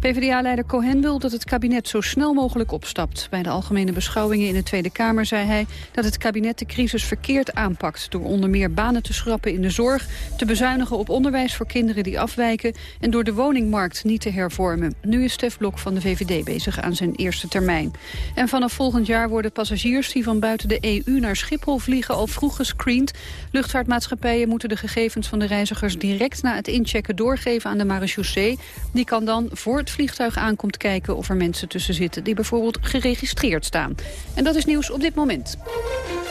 PvdA-leider Cohen wil dat het kabinet zo snel mogelijk opstapt. Bij de algemene beschouwingen in de Tweede Kamer zei hij... dat het kabinet de crisis verkeerd aanpakt... door onder meer banen te schrappen in de zorg... te bezuinigen op onderwijs voor kinderen die afwijken... en door de woningmarkt niet te hervormen. Nu is Stef Blok van de VVD bezig aan zijn eerste termijn. En vanaf volgend jaar worden passagiers die van buiten de EU naar Schiphol vliegen... al vroeg gescreend. Luchtvaartmaatschappijen moeten de gegevens van de reizigers... direct na het inchecken doorgeven aan de marechaussee. Die kan dan voor het vliegtuig aankomt kijken of er mensen tussen zitten... die bijvoorbeeld geregistreerd staan. En dat is nieuws op dit moment.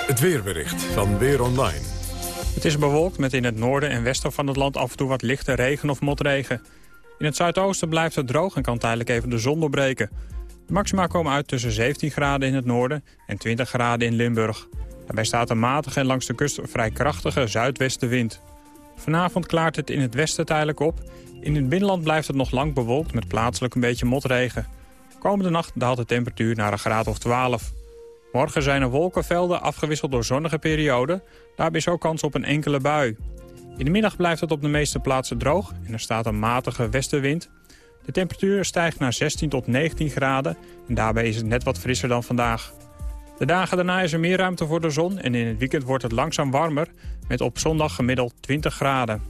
Het weerbericht van Weer Online. Het is bewolkt met in het noorden en westen van het land af en toe wat lichte regen of motregen. In het zuidoosten blijft het droog en kan tijdelijk even de zon doorbreken. De maxima komen uit tussen 17 graden in het noorden en 20 graden in Limburg. Daarbij staat een matige en langs de kust vrij krachtige zuidwestenwind. Vanavond klaart het in het westen tijdelijk op in het binnenland blijft het nog lang bewolkt met plaatselijk een beetje motregen. Komende nacht daalt de temperatuur naar een graad of 12. Morgen zijn er wolkenvelden afgewisseld door zonnige perioden. Daarbij is ook kans op een enkele bui. In de middag blijft het op de meeste plaatsen droog en er staat een matige westenwind. De temperatuur stijgt naar 16 tot 19 graden en daarbij is het net wat frisser dan vandaag. De dagen daarna is er meer ruimte voor de zon en in het weekend wordt het langzaam warmer... met op zondag gemiddeld 20 graden.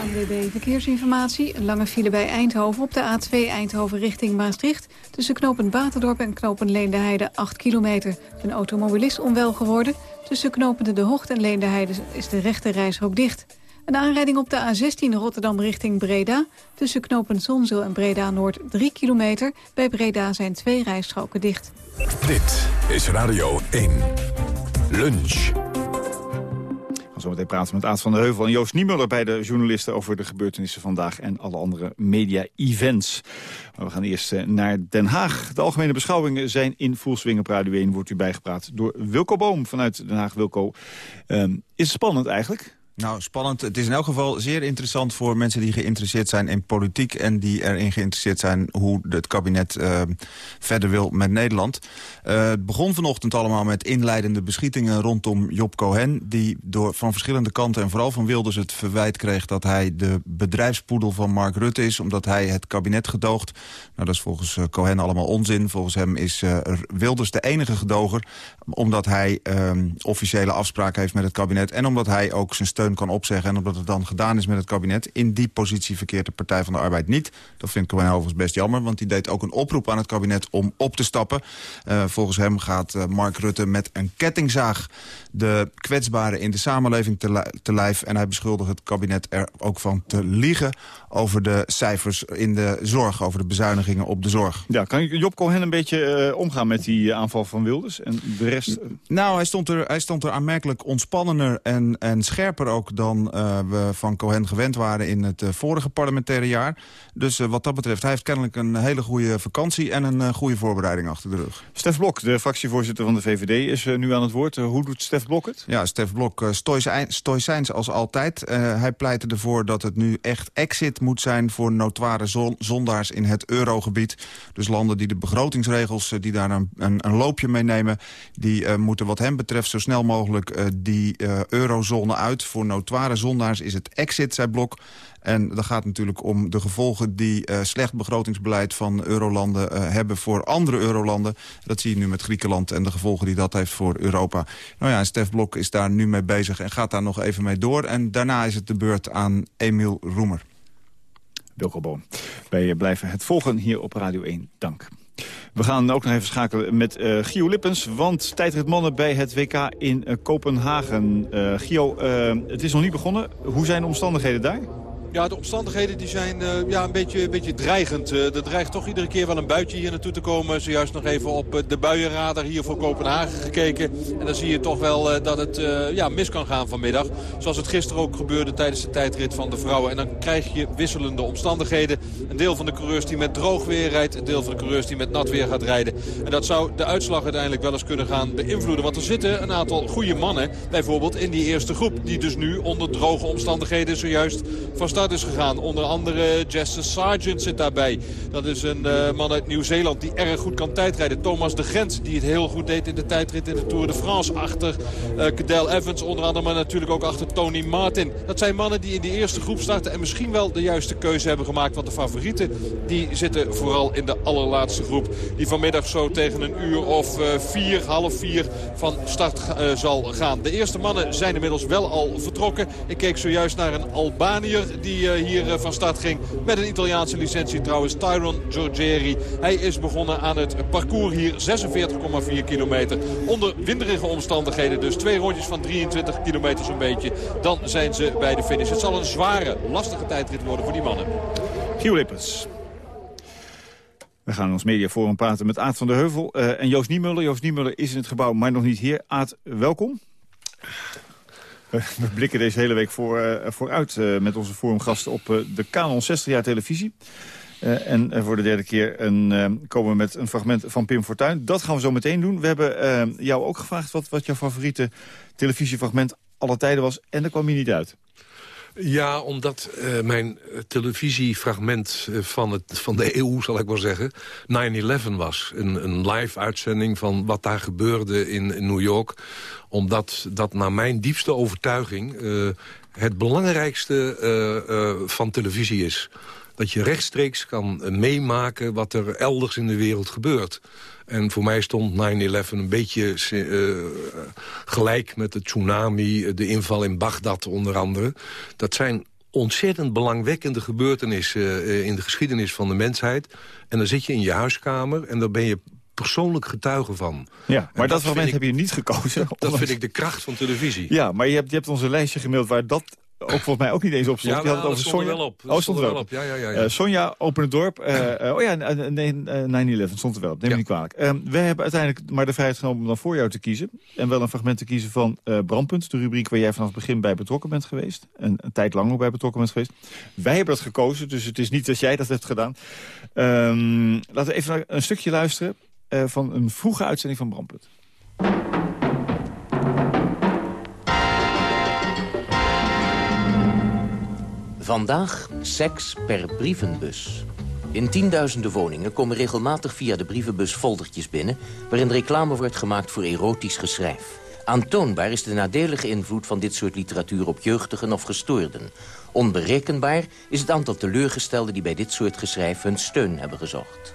ANWB Verkeersinformatie. Een lange file bij Eindhoven op de A2 Eindhoven richting Maastricht. Tussen knopen Baterdorp en knopen Leendeheide 8 kilometer. Een automobilist onwel geworden. Tussen knopen De Hocht en Leendeheide is de rechte reishook dicht. Een aanrijding op de A16 Rotterdam richting Breda. Tussen knopen Zonzeel en Breda Noord 3 kilometer. Bij Breda zijn twee rijstroken dicht. Dit is Radio 1. Lunch zometeen praten met Aad van der Heuvel en Joost Niemuller... bij de journalisten over de gebeurtenissen vandaag en alle andere media-events. Maar we gaan eerst eh, naar Den Haag. De algemene beschouwingen zijn in Voelswingen op Radio 1. Wordt u bijgepraat door Wilco Boom vanuit Den Haag. Wilco, um, is het spannend eigenlijk? Nou, spannend. Het is in elk geval zeer interessant voor mensen die geïnteresseerd zijn in politiek... en die erin geïnteresseerd zijn hoe het kabinet uh, verder wil met Nederland. Uh, het begon vanochtend allemaal met inleidende beschietingen rondom Job Cohen... die door, van verschillende kanten en vooral van Wilders het verwijt kreeg... dat hij de bedrijfspoedel van Mark Rutte is, omdat hij het kabinet gedoogt. Nou, dat is volgens uh, Cohen allemaal onzin. Volgens hem is Wilders de enige gedoger... omdat hij ehm, officiële afspraken heeft met het kabinet... en omdat hij ook zijn steun kan opzeggen... en omdat het dan gedaan is met het kabinet. In die positie verkeert de Partij van de Arbeid niet. Dat vindt Cohen overigens best jammer, want die deed ook een oproep aan het kabinet om op te stappen. Uh, volgens hem gaat uh, Mark Rutte met een kettingzaag de kwetsbaren in de samenleving te, te lijf. En hij beschuldigt het kabinet er ook van te liegen over de cijfers in de zorg, over de bezuinigingen op de zorg. Ja, kan Job Cohen een beetje uh, omgaan met die aanval van Wilders en de rest? Nou, hij stond er, hij stond er aanmerkelijk ontspannender en, en scherper ook dan uh, we van Cohen gewend waren in het uh, vorige parlementaire jaar. Dus wat dat betreft, hij heeft kennelijk een hele goede vakantie en een goede voorbereiding achter de rug. Stef Blok, de fractievoorzitter van de VVD, is nu aan het woord. hoe doet Stef Blok? Ja, Stef Blok, stoïcijns als altijd. hij pleitte ervoor dat het nu echt exit moet zijn voor notoire zon zondaars in het eurogebied. Dus landen die de begrotingsregels, die daar een, een, een loopje mee nemen... die moeten wat hem betreft zo snel mogelijk die eurozone uit voor notoire zondaars is het exit, zei Blok. En dat gaat natuurlijk om de gevolgen die uh, slecht begrotingsbeleid van eurolanden uh, hebben voor andere eurolanden. Dat zie je nu met Griekenland en de gevolgen die dat heeft voor Europa. Nou ja, Stef Blok is daar nu mee bezig en gaat daar nog even mee door. En daarna is het de beurt aan Emiel Roemer. Wilco Boom. Wij blijven het volgen hier op Radio 1. Dank. We gaan ook nog even schakelen met uh, Gio Lippens. Want tijdrit mannen bij het WK in Kopenhagen. Gio, het is nog niet begonnen. Hoe zijn de omstandigheden daar? Ja, de omstandigheden die zijn uh, ja, een, beetje, een beetje dreigend. Uh, er dreigt toch iedere keer wel een buitje hier naartoe te komen. Zojuist nog even op uh, de buienradar hier voor Kopenhagen gekeken. En dan zie je toch wel dat het ja, mis kan gaan vanmiddag. Zoals het gisteren ook gebeurde tijdens de tijdrit van de vrouwen. En dan krijg je wisselende omstandigheden. Een deel van de coureurs die met droog weer rijdt. Een deel van de coureurs die met nat weer gaat rijden. En dat zou de uitslag uiteindelijk wel eens kunnen gaan beïnvloeden. Want er zitten een aantal goede mannen. Bijvoorbeeld in die eerste groep. Die dus nu onder droge omstandigheden zojuist van start is gegaan. Onder andere Jesse Sargent zit daarbij. Dat is een uh, man uit Nieuw-Zeeland die erg goed kan tijdrijden. Thomas de Gent die het heel goed deed in de tijdrit in de Tour de France. Achter uh, Cadel Evans onder andere, maar natuurlijk ook achter Tony Martin. Dat zijn mannen die in die eerste groep starten en misschien wel de juiste keuze hebben gemaakt. Want de favorieten die zitten vooral in de allerlaatste groep. Die vanmiddag zo tegen een uur of uh, vier, half vier van start zal gaan. De eerste mannen zijn inmiddels wel al vertrokken. Ik keek zojuist naar een Albanier die hier van start ging. Met een Italiaanse licentie trouwens, Tyron Giorgieri. Hij is begonnen aan het parcours hier, 46,4 kilometer. Onder winderige omstandigheden, dus twee rondjes van 23 kilometer zo'n beetje. Dan zijn ze bij de finish. Het zal een zware, lastige tijdrit worden voor die mannen. Gio Lippens. We gaan in ons mediaforum praten met Aad van der Heuvel uh, en Joost Niemuller. Joost Niemuller is in het gebouw, maar nog niet hier. Aad, welkom. (laughs) We blikken deze hele week voor, uh, vooruit uh, met onze forumgasten op uh, de Canon 60 jaar televisie. en voor de derde keer een, komen we met een fragment van Pim Fortuyn. Dat gaan we zo meteen doen. We hebben jou ook gevraagd wat, wat jouw favoriete televisiefragment alle tijden was. En daar kwam je niet uit. Ja, omdat uh, mijn televisiefragment van, het, van de eeuw, zal ik wel zeggen... 9-11 was. Een, een live uitzending van wat daar gebeurde in, in New York. Omdat dat naar mijn diepste overtuiging... Het belangrijkste van televisie is. Dat je rechtstreeks kan meemaken wat er elders in de wereld gebeurt. En voor mij stond 9-11 een beetje uh, gelijk met de tsunami, de inval in Bagdad onder andere. Dat zijn ontzettend belangwekkende gebeurtenissen uh, in de geschiedenis van de mensheid. En dan zit je in je huiskamer en dan ben je persoonlijk getuige van. Ja, maar dat, dat moment heb je niet gekozen. Dat, dat vind ik de kracht van televisie. Ja, maar je hebt, je hebt ons een lijstje gemaild waar dat ook volgens mij ook niet eens op stond. Ja, die had het dat over stond er Sonja. wel op. Oh, stond er wel op. Ja, ja, ja, ja. Eh, Sonja, Open het Dorp. eh, eh, oh ja, nee, eh, 9-11 stond er wel op. Neem me niet kwalijk. Eh, we hebben uiteindelijk maar de vrijheid genomen om dan voor jou te kiezen. En wel een fragment te kiezen van Brandpunt. De rubriek waar jij vanaf het begin bij betrokken bent geweest. En een tijd lang ook bij betrokken bent geweest. Wij hebben dat gekozen, dus het is niet dat jij dat hebt gedaan. Ehm, laten we even een stukje luisteren van een vroege uitzending van Brandpunt. Vandaag seks per brievenbus. In tienduizenden woningen komen regelmatig via de brievenbus foldertjes binnen... waarin reclame wordt gemaakt voor erotisch geschrijf. Aantoonbaar is de nadelige invloed van dit soort literatuur op jeugdigen of gestoorden. Onberekenbaar is het aantal teleurgestelden die bij dit soort geschrijf hun steun hebben gezocht.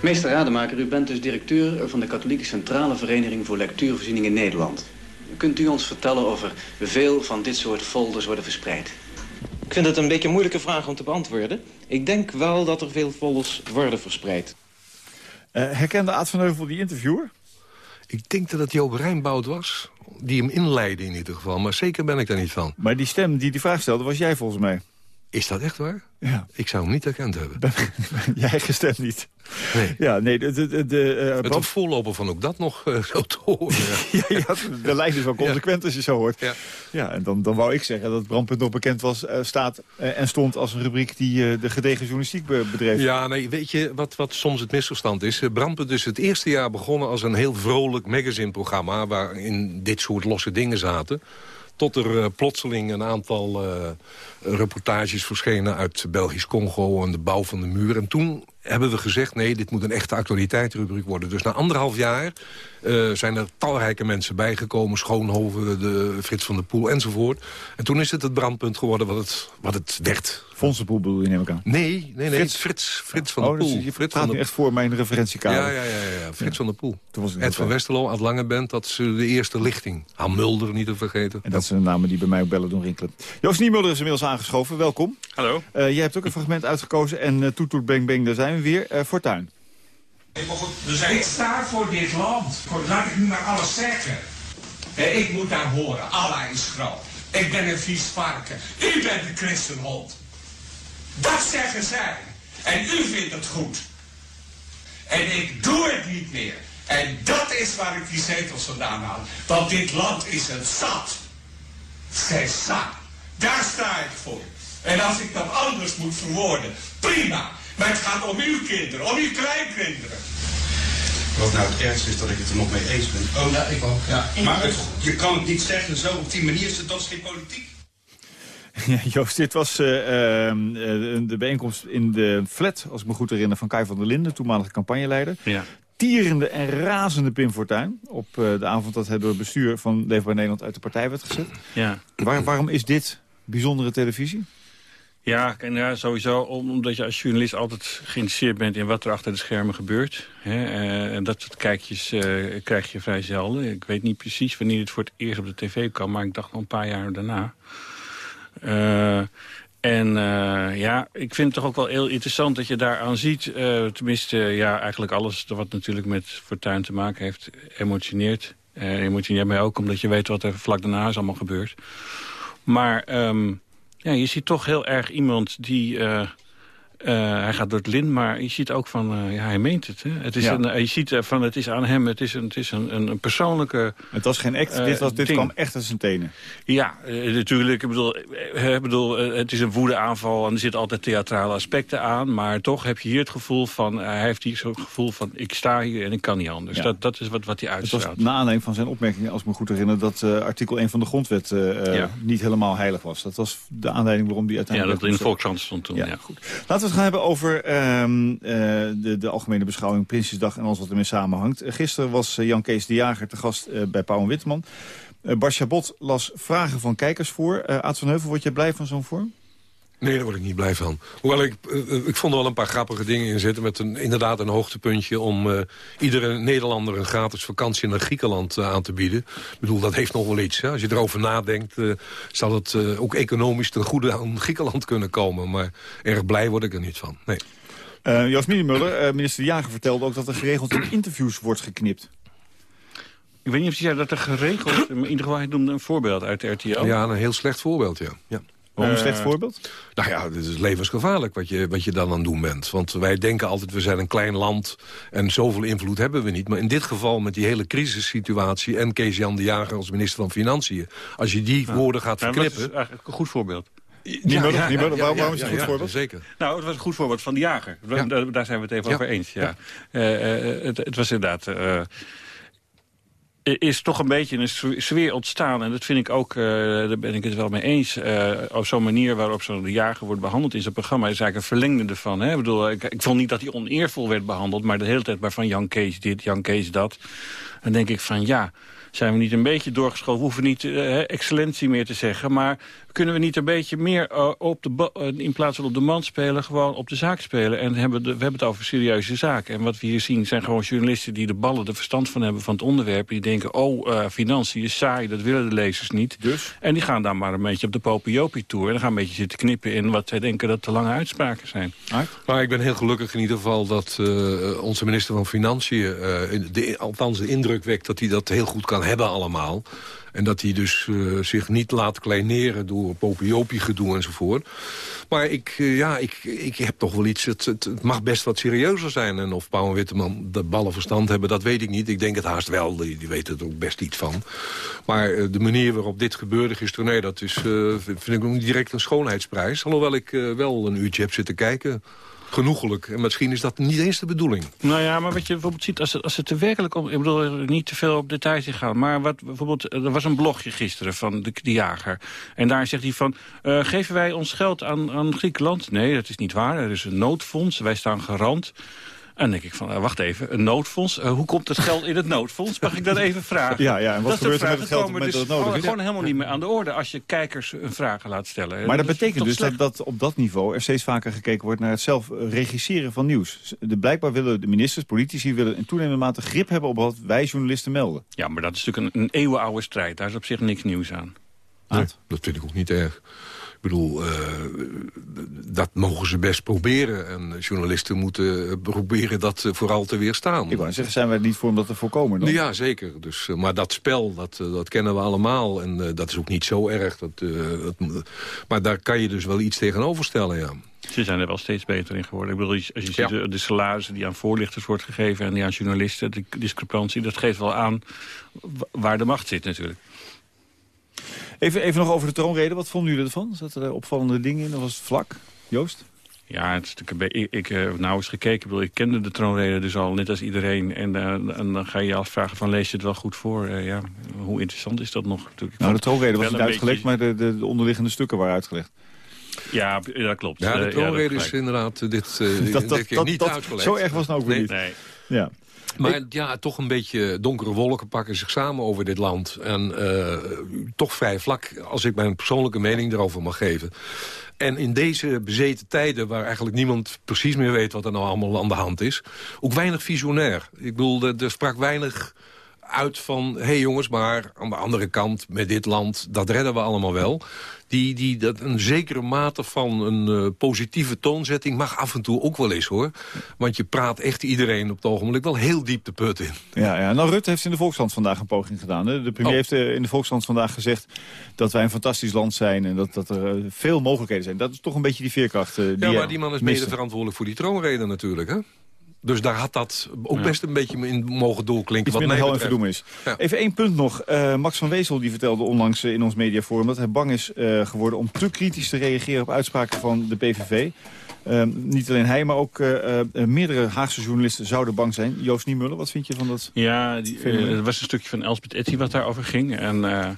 Meester Rademaker, u bent dus directeur van de Katholieke Centrale Vereniging voor Lectuurvoorziening in Nederland. Kunt u ons vertellen of er veel van dit soort folders worden verspreid? Ik vind het een beetje een moeilijke vraag om te beantwoorden. Ik denk wel dat er veel folders worden verspreid. Uh, herkende Aad van Heuvel die interviewer? Ik denk dat het Joop Rijnboud was. Die hem inleidde in ieder geval. Maar zeker ben ik daar niet van. Maar die stem die die vraag stelde was jij volgens mij. Is dat echt waar? Ja. Ik zou hem niet herkend hebben. (laughs) jij gestemd niet. Nee. Ja, nee, de, de, de, uh, Met het voorlopen van ook dat nog uh, zo te horen. (laughs) ja, ja, de lijn is wel consequent als je zo hoort. Ja, ja en dan, dan wou ik zeggen dat Brandpunt nog bekend was, uh, staat en stond als een rubriek die de gedegen journalistiek be bedreef. Ja, nee, weet je wat, wat soms het misverstand is? Brandpunt is het eerste jaar begonnen als een heel vrolijk magazineprogramma... waarin dit soort losse dingen zaten tot er uh, plotseling een aantal uh, reportages verschenen uit Belgisch Congo en de bouw van de muur. En toen hebben we gezegd, nee, dit moet een echte actualiteitsrubriek worden. Dus na anderhalf jaar uh, zijn er talrijke mensen bijgekomen. Schoonhoven, de Frits van der Poel enzovoort. En toen is het het brandpunt geworden wat het, wat het werd. Fons de Poel bedoel je, neem ik aan? Nee, nee, nee Frits, Frits, Frits van oh, der Poel. Dus je Frits gaat van nu echt voor mijn referentiekader. Ja, ja, ja, ja, Frits ja. van der Poel. Toen was ik Ed van Westerlo, Ad Langebent, dat is de eerste lichting. Han Mulder, niet te vergeten. En dat zijn de namen die bij mij ook bellen doen rinkelen. Joost Niemulder is inmiddels aangeschoven, welkom. Hallo. Uh, jij hebt ook een fragment uitgekozen en uh, toet toet bang bang, daar zijn we weer. Uh, Fortuin. Ik sta voor dit land. Laat ik nu maar alles zeggen. Ik moet daar horen. Allah is groot. Ik ben een vies varken. U bent een christenhond. Dat zeggen zij. En u vindt het goed. En ik doe het niet meer. En dat is waar ik die zetels vandaan haal. Want dit land is een zat. César. Daar sta ik voor. En als ik dat anders moet verwoorden, prima. Maar het gaat om uw kinderen, om uw kleinkinderen. Wat nou het ergste is dat ik het er nog mee eens ben. Oh, ja, ik ook. Ja. Maar het, je kan het niet zeggen zo op die manier, is het, dat is geen politiek. (laughs) Ja, Joost, dit was uh, uh, de bijeenkomst in de flat, als ik me goed herinner, van Kai van der Linden, toenmalige campagneleider. Ja. Tierende en razende Pim Fortuyn op uh, de avond dat hij door het bestuur van Leefbaar Nederland uit de partij werd gezet. Ja. Waar, waarom is dit bijzondere televisie? Ja, ja, sowieso omdat je als journalist altijd geïnteresseerd bent in wat er achter de schermen gebeurt. Hè? Uh, en dat soort kijkjes uh, krijg je vrij zelden. Ik weet niet precies wanneer het voor het eerst op de tv kwam, maar ik dacht wel een paar jaar daarna. Uh, en ja, ik vind het toch ook wel heel interessant dat je daaraan ziet. tenminste, ja, eigenlijk alles wat natuurlijk met Fortuyn te maken heeft, emotioneert. emotioneert mij ook, omdat je weet wat er vlak daarna is allemaal gebeurd. Maar... Um, ja, je ziet toch heel erg iemand die... Uh, uh, hij gaat door het lint, maar je ziet ook van... Uh, ja, hij meent het. Hè? het is Ja. een, je ziet van, het is aan hem, het is een, het is een, een, een persoonlijke... Het was geen act, dit, was, dit ding. kwam echt uit zijn tenen. Ja, eh, natuurlijk. Ik bedoel, eh, ik bedoel eh, het is een woedeaanval en er zitten altijd theatrale aspecten aan. Maar toch heb je hier het gevoel van... hij heeft hier zo'n gevoel van, ik sta hier en ik kan niet anders. Ja. Dat, dat is wat, wat hij Het was uitstraalt. na aanleiding van zijn opmerking, als ik me goed herinner... dat eh, artikel 1 van de grondwet eh, eh, Ja. niet helemaal heilig was. Dat was de aanleiding waarom die Ja, uiteindelijk... dat in de Volkskrant stond toen. Ja, Ja, goed. Laten we het gaan hebben over ehm, eh, de, de algemene beschouwing Prinsjesdag en alles wat ermee samenhangt. Eh, gisteren was eh, Jan Kees de Jager te gast bij Pauw en Witteman. Eh Bas Chabot las vragen van kijkers voor. Eh Aad van Heuvel, word jij blij van zo'n vorm? Nee, daar word ik niet blij van. Hoewel ik, eh, ik vond er wel een paar grappige dingen in zitten... met een, inderdaad een hoogtepuntje om eh, iedere Nederlander... een gratis vakantie naar Griekenland eh, aan te bieden. Ik bedoel, dat heeft nog wel iets. Hè? Als je erover nadenkt, eh, zal het eh, ook economisch ten goede aan Griekenland kunnen komen. Maar erg blij word ik er niet van. Nee. Eh Joost Muller, eh, minister De Jager, vertelde ook dat er geregeld in interviews wordt geknipt. Ik weet niet of hij zei dat er geregeld... maar in ieder geval, hij noemde een voorbeeld uit de RTL. Ja, een heel slecht voorbeeld, ja. ja. Waarom een Eh, slecht voorbeeld? Nou ja, het is levensgevaarlijk wat je, wat je dan aan het doen bent. Want wij denken altijd, we zijn een klein land en zoveel invloed hebben we niet. Maar in dit geval met die hele crisissituatie... en Kees-Jan de Jager als minister van Financiën... als je die woorden gaat Ja, maar dat verknippen... is eigenlijk een goed voorbeeld. Niet Mulder. Waarom, is het een goed voorbeeld? Zeker. Nou, het was een goed voorbeeld van de jager. Daar, daar zijn we het even Ja. over eens. Ja. Eh, eh, het, het was inderdaad... eh, is toch een beetje een sfeer- ontstaan. En dat vind ik ook, eh, daar ben ik het wel mee eens. eh, op zo'n manier waarop zo'n jager wordt behandeld in zijn programma... is eigenlijk een verlengde ervan. Hè? Ik, bedoel, ik, ik vond niet dat hij oneervol werd behandeld... maar de hele tijd maar van Jan Kees dit, Jan Kees dat. Dan denk ik van ja, zijn we niet een beetje doorgeschoven? We hoeven niet eh, excellentie meer te zeggen... maar kunnen we niet een beetje meer eh, op de eh, in plaats van op de man spelen... gewoon op de zaak spelen? En hebben de, we hebben het over serieuze zaken. En wat we hier zien zijn gewoon journalisten die de ballen... er verstand van hebben van het onderwerp. Die denken, oh, eh, financiën is saai, dat willen de lezers niet. Dus? En die gaan dan maar een beetje op de popiopie-tour... en dan gaan een beetje zitten knippen in wat zij denken dat te lange uitspraken zijn. Maar ik ben heel gelukkig in ieder geval dat eh, onze minister van Financiën... eh, de, althans de indruk wekt dat hij dat heel goed kan hebben allemaal. En dat hij dus eh, zich niet laat kleineren door popiopie-gedoe enzovoort. Maar ik, eh, ja, ik, ik heb toch wel iets... Het, mag best wat serieuzer zijn. En of Pauw en Witteman de ballen verstand hebben, dat weet ik niet. Ik denk het haast wel. Die, die weten er ook best iets van. Maar eh, de manier waarop dit gebeurde gisteren... nee, dat is, vind ik ook niet direct een schoonheidsprijs. Alhoewel ik wel een uurtje heb zitten kijken genoegelijk. En misschien is dat niet eens de bedoeling. Nou ja, maar wat je bijvoorbeeld ziet, als het, als het er werkelijk om... Ik bedoel, niet te veel op details in gaan. Maar wat bijvoorbeeld, er was een blogje gisteren van de, de jager. En daar zegt hij van, eh, geven wij ons geld aan, aan Griekenland? Nee, dat is niet waar. Er is een noodfonds, wij staan garant. En dan denk ik van, eh, wacht even, een noodfonds? Eh, hoe komt het geld in het noodfonds? Mag ik dat even (laughs) vragen? Ja, ja, en wat Dat soort gebeurt er met het vragen geld op het moment dus dat het nodig is? Gewoon helemaal niet meer aan de orde als je kijkers hun vragen laat stellen. Maar dat betekent dus dat, slecht? dat op dat niveau er steeds vaker gekeken wordt naar het zelf eh, regisseren van nieuws. De, blijkbaar willen de ministers, politici, willen in toenemende mate grip hebben op wat wij journalisten melden. Ja, maar dat is natuurlijk een, een eeuwenoude strijd. Daar is op zich niks nieuws aan. Nee, dat vind ik ook niet erg. Ik bedoel, eh, dat mogen ze best proberen. En journalisten moeten proberen dat eh, vooral te weerstaan. Ik wou zeggen, zijn wij er niet voor om dat te voorkomen dan? Ja, zeker. Dus, eh, maar dat spel, dat, eh, dat kennen we allemaal. En eh, dat is ook niet zo erg. Dat, eh, dat- maar daar kan je dus wel iets tegenover stellen, ja. Ze zijn er wel steeds beter in geworden. Ik bedoel, als je ziet de, de salarissen die aan voorlichters wordt gegeven... en die aan journalisten, de discrepantie... dat geeft wel aan wa- waar de macht zit natuurlijk. Even, even nog over de troonrede. Wat vonden jullie ervan? Zaten er opvallende dingen in? Of was het vlak? Joost? Ja, het is natuurlijk. Ik, ik heb nou eens gekeken. Ik, bedoel, ik kende de troonrede dus al, net als iedereen. En, eh, en dan ga je je afvragen van, lees je het wel goed voor? Eh, ja, hoe interessant is dat nog? Natuurlijk, Nou, de troonrede was niet uitgelegd, beetje- maar de, de, de onderliggende stukken waren uitgelegd. Ja, dat klopt. Ja, de Eh, troonrede is inderdaad dit, eh, (laughs) Dat- dit dat- keer dat- niet dat- uitgelegd. zo erg was het nou ook weer niet. Nee. Ja. Maar ja, toch een beetje donkere wolken pakken zich samen over dit land. En eh, toch vrij vlak, als ik mijn persoonlijke mening erover mag geven. En in deze bezeten tijden, waar eigenlijk niemand precies meer weet... wat er nou allemaal aan de hand is, ook weinig visionair. Ik bedoel, er, er sprak weinig uit van... hé hey jongens, maar aan de andere kant, met dit land, dat redden we allemaal wel. Die, die, dat een zekere mate van een eh, positieve toonzetting mag af en toe ook wel eens, hoor. Want je praat echt iedereen op het ogenblik wel heel diep de put in. Ja, ja. Nou, Rutte heeft in de Volkskrant vandaag een poging gedaan. Hè? De premier Oh. heeft eh, in de Volkskrant vandaag gezegd dat wij een fantastisch land zijn... en dat, dat er eh, veel mogelijkheden zijn. Dat is toch een beetje die veerkracht die Ja, maar die man is mede verantwoordelijk voor die troonrede natuurlijk, hè? Dus daar had dat ook Ja. best een beetje in mogen doorklinken. Iets wat mij hel en is. Even één punt nog. Eh, Max van Wezel die vertelde onlangs eh, in ons mediaforum... dat hij bang is eh, geworden om te kritisch te reageren op uitspraken van de PVV. Niet alleen hij, maar ook eh, eh, meerdere Haagse journalisten zouden bang zijn. Joost Niemuller, wat vind je van dat? Ja, die, eh, er was een stukje van Elspeth Etty wat daarover ging. En eh,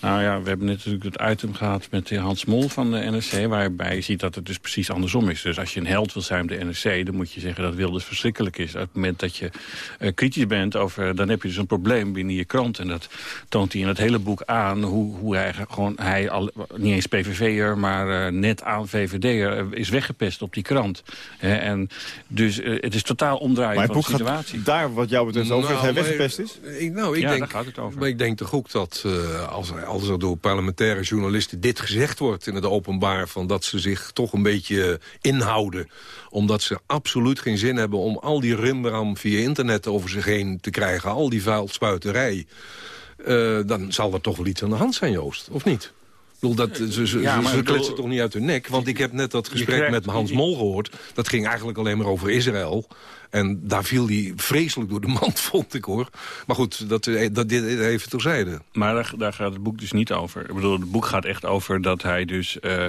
nou ja, we hebben net natuurlijk het item gehad met de Hans Mol van de NRC... waarbij je ziet dat het dus precies andersom is. Dus als je een held wil zijn op de NRC... dan moet je zeggen dat Wilders verschrikkelijk is. Op het moment dat je eh, kritisch bent, over, dan heb je dus een probleem binnen je krant. En dat toont hij in het hele boek aan... hoe, hoe hij gewoon, hij al, niet eens PVV'er, maar eh, net aan VVD'er... eh, is weggepest op die krant. Hè, en dus eh, het is totaal omdraaien Maar van het de boek situatie. gaat daar wat jou betreft over dat hij weggepest is? Ik, nou, ik Ja, denk, daar gaat het over. Maar ik denk toch ook dat eh, als, er, als er door parlementaire journalisten dit gezegd wordt in het openbaar... Van dat ze zich toch een beetje inhouden. Omdat ze absoluut geen zin hebben om al die rimram via internet over zich heen te krijgen. Al die vuilspuiterij. eh dan zal er toch wel iets aan de hand zijn, Joost. Of niet? bedoel, dat, ze ze, Ja, ze ik kletsen toch niet uit hun nek? Want ik heb net dat gesprek krijgt- met Hans Mol gehoord. Dat ging eigenlijk alleen maar over Israël. En daar viel hij vreselijk door de (laughs) mand, vond ik hoor. Maar goed, dat, eh, dat dit even terzijde. Maar daar, daar gaat het boek dus niet over. Ik bedoel, het boek gaat echt over dat hij dus... eh,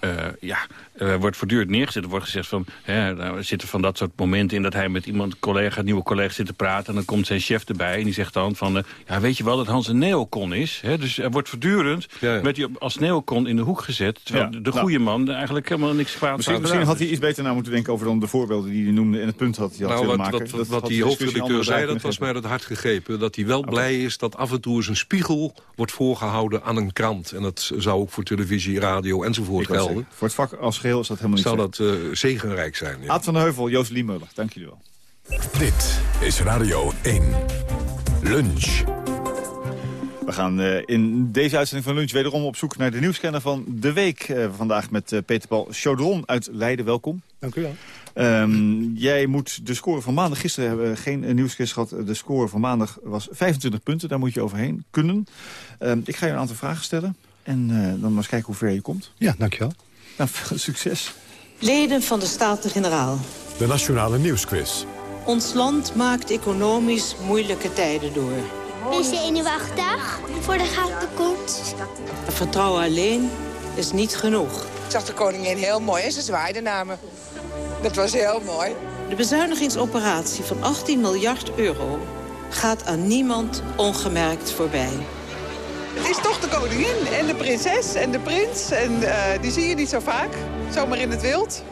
eh, ja, eh, wordt voortdurend neergezet. Er wordt gezegd van... Hè, nou, er zitten van dat soort momenten in dat hij met iemand, collega, nieuwe collega zit te praten. En dan komt zijn chef erbij en die zegt dan van... ja, weet je wel dat Hans een neocon is? Hè? Dus er wordt voortdurend werd hij op- als neocon in de hoek gezet. Terwijl Ja, de nou. goede man eigenlijk helemaal niks kwaad Misschien, misschien had hij iets beter na moeten denken over dan de voorbeelden die hij noemde... en het punt had hij had Nou, willen wat, maken. wat, Dat die hoofdredacteur zei, dat was mij het hart gegrepen. Dat hij wel blij is dat af en toe eens een spiegel wordt voorgehouden aan een krant. En dat zou ook voor televisie, radio enzovoort gelden. zeggen, Voor het vak als geheel is dat helemaal niet Zou zo. dat eh, zegenrijk zijn. Ja. Aad van de Heuvel, Joost Liemuller, dank jullie wel. Dit is Radio 1. Lunch. We gaan eh, in deze uitzending van Lunch wederom op zoek naar de nieuwscanner van de week. Eh, vandaag met Peter Paul Chaudron uit Leiden. Welkom. Dank u wel. Ehm, jij moet de score van maandag... Gisteren hebben we geen uh, nieuwsquiz gehad. De score van maandag was 25 punten. Daar moet je overheen kunnen. Ehm, ik ga je een aantal vragen stellen. En eh, dan maar eens kijken hoe ver je komt. Ja, dankjewel. Nou, veel (laughs) succes. Leden van de Staten-Generaal. De Nationale Nieuwsquiz. Ons land maakt economisch moeilijke tijden door. Je zenuwachtig voor de gouden koets? Vertrouwen alleen is niet genoeg. Ik zag de koningin heel mooi en ze zwaaide naar me. Dat was heel mooi. De bezuinigingsoperatie van 18 miljard euro gaat aan niemand ongemerkt voorbij. Het is toch de koningin en de prinses en de prins. En uh, die zie je niet zo vaak, zomaar in het wild.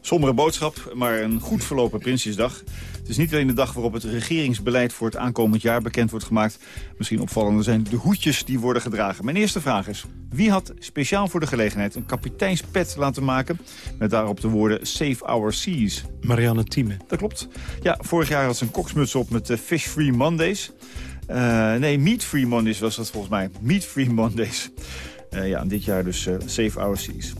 Sombere boodschap, maar een goed verlopen Prinsjesdag. Het is niet alleen de dag waarop het regeringsbeleid voor het aankomend jaar bekend wordt gemaakt. Misschien opvallender zijn de hoedjes die worden gedragen. Mijn eerste vraag is, wie had speciaal voor de gelegenheid een kapiteinspet laten maken... met daarop de woorden Save Our Seas? Marianne Thieme. Dat klopt. Ja, vorig jaar had ze een koksmuts op met uh, Fish Free Mondays. Uh, nee, Meat Free Mondays was dat volgens mij. Meat Free Mondays. Uh, ja, en dit jaar dus Save Our Seas.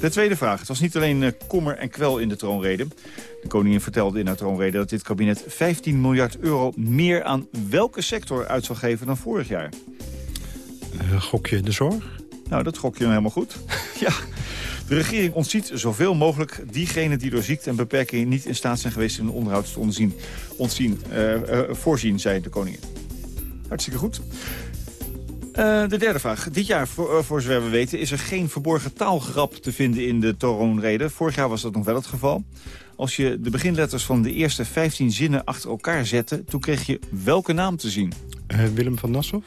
De tweede vraag. Het was niet alleen uh, kommer en kwel in de troonrede. De koningin vertelde in haar troonrede dat dit kabinet 15 miljard euro meer aan welke sector uit zal geven dan vorig jaar. Uh, gokje de zorg? Nou, dat gok je helemaal goed. (laughs) ja. De regering ontziet zoveel mogelijk diegenen die door ziekte en beperking niet in staat zijn geweest hun onderhoud te ontzien, ontzien, uh, uh, voorzien, zei de koningin. Hartstikke goed. Uh, de derde vraag. Dit jaar, voor, uh, voor zover we weten, is er geen verborgen taalgrap te vinden in de troonrede. Vorig jaar was dat nog wel het geval. Als je de beginletters van de eerste 15 zinnen achter elkaar zette... toen kreeg je welke naam te zien? Uh, Willem van Nassau?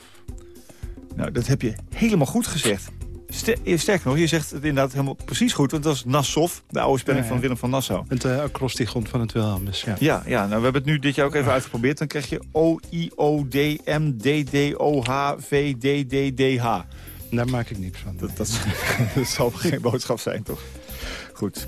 Nou, dat heb je helemaal goed gezegd. Sterker nog, je zegt het inderdaad helemaal precies goed. Want dat is Nassau, de oude spelling ja, ja. van Willem van Nassau. Het uh, acrostigon van het Wilhelmus, ja. Ja, ja nou, we hebben het nu dit jaar ook even uitgeprobeerd. Dan krijg je O-I-O-D-M-D-D-O-H-V-D-D-D-H. Daar maak ik niks van. Dat, dat, (laughs) dat zal geen boodschap zijn, toch? Goed.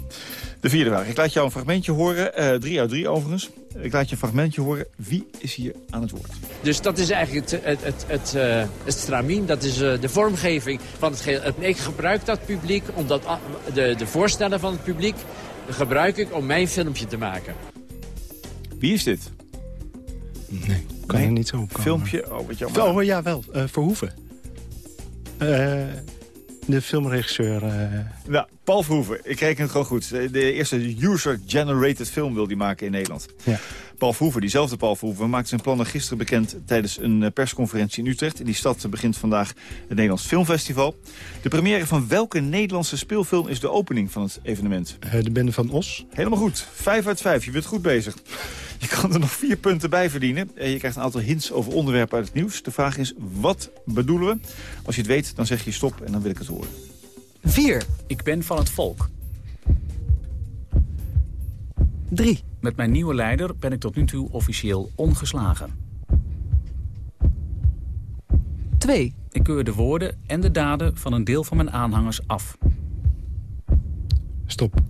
De vierde vraag. Ik laat jou een fragmentje horen. Uh, drie uit drie overigens. Ik laat je een fragmentje horen. Wie is hier aan het woord? Dus dat is eigenlijk het, het, het, het, uh, het stramien. Dat is uh, de vormgeving van het geheel. Ik gebruik dat publiek, omdat de, de voorstellen van het publiek... gebruik ik om mijn filmpje te maken. Wie is dit? Nee, kan nee. je niet zo komen. Filmpje? Oh, wat jammer. Oh, ja, wel. Uh, Verhoeven. De filmregisseur... Uh... Nou, Paul Verhoeven. Ik reken het gewoon goed. De eerste user-generated film wil hij maken in Nederland. Ja. Paul Verhoeven, diezelfde Paul Verhoeven, maakte zijn plannen gisteren bekend tijdens een persconferentie in Utrecht. In die stad begint vandaag het Nederlands Filmfestival. De première van welke Nederlandse speelfilm is de opening van het evenement? Uh, de Bende van Os. Helemaal goed. Vijf uit vijf. Je bent goed bezig. Je kan er nog vier punten bij verdienen. Je krijgt een aantal hints over onderwerpen uit het nieuws. De vraag is, wat bedoelen we? Als je het weet, dan zeg je stop en dan wil ik het horen. 4. Ik ben van het volk. 3. Met mijn nieuwe leider ben ik tot nu toe officieel ongeslagen. 2. Ik keur de woorden en de daden van een deel van mijn aanhangers af. Stop.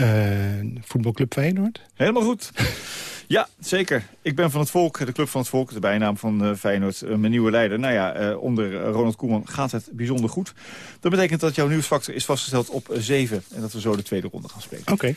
Uh, voetbalclub Feyenoord? Helemaal goed. (laughs) Ja, zeker. Ik ben van het volk, de Club van het Volk, de bijnaam van uh, Feyenoord, uh, mijn nieuwe leider. Nou ja, uh, onder Ronald Koeman gaat het bijzonder goed. Dat betekent dat jouw nieuwsfactor is vastgesteld op 7 en dat we zo de tweede ronde gaan spelen. Oké. Okay.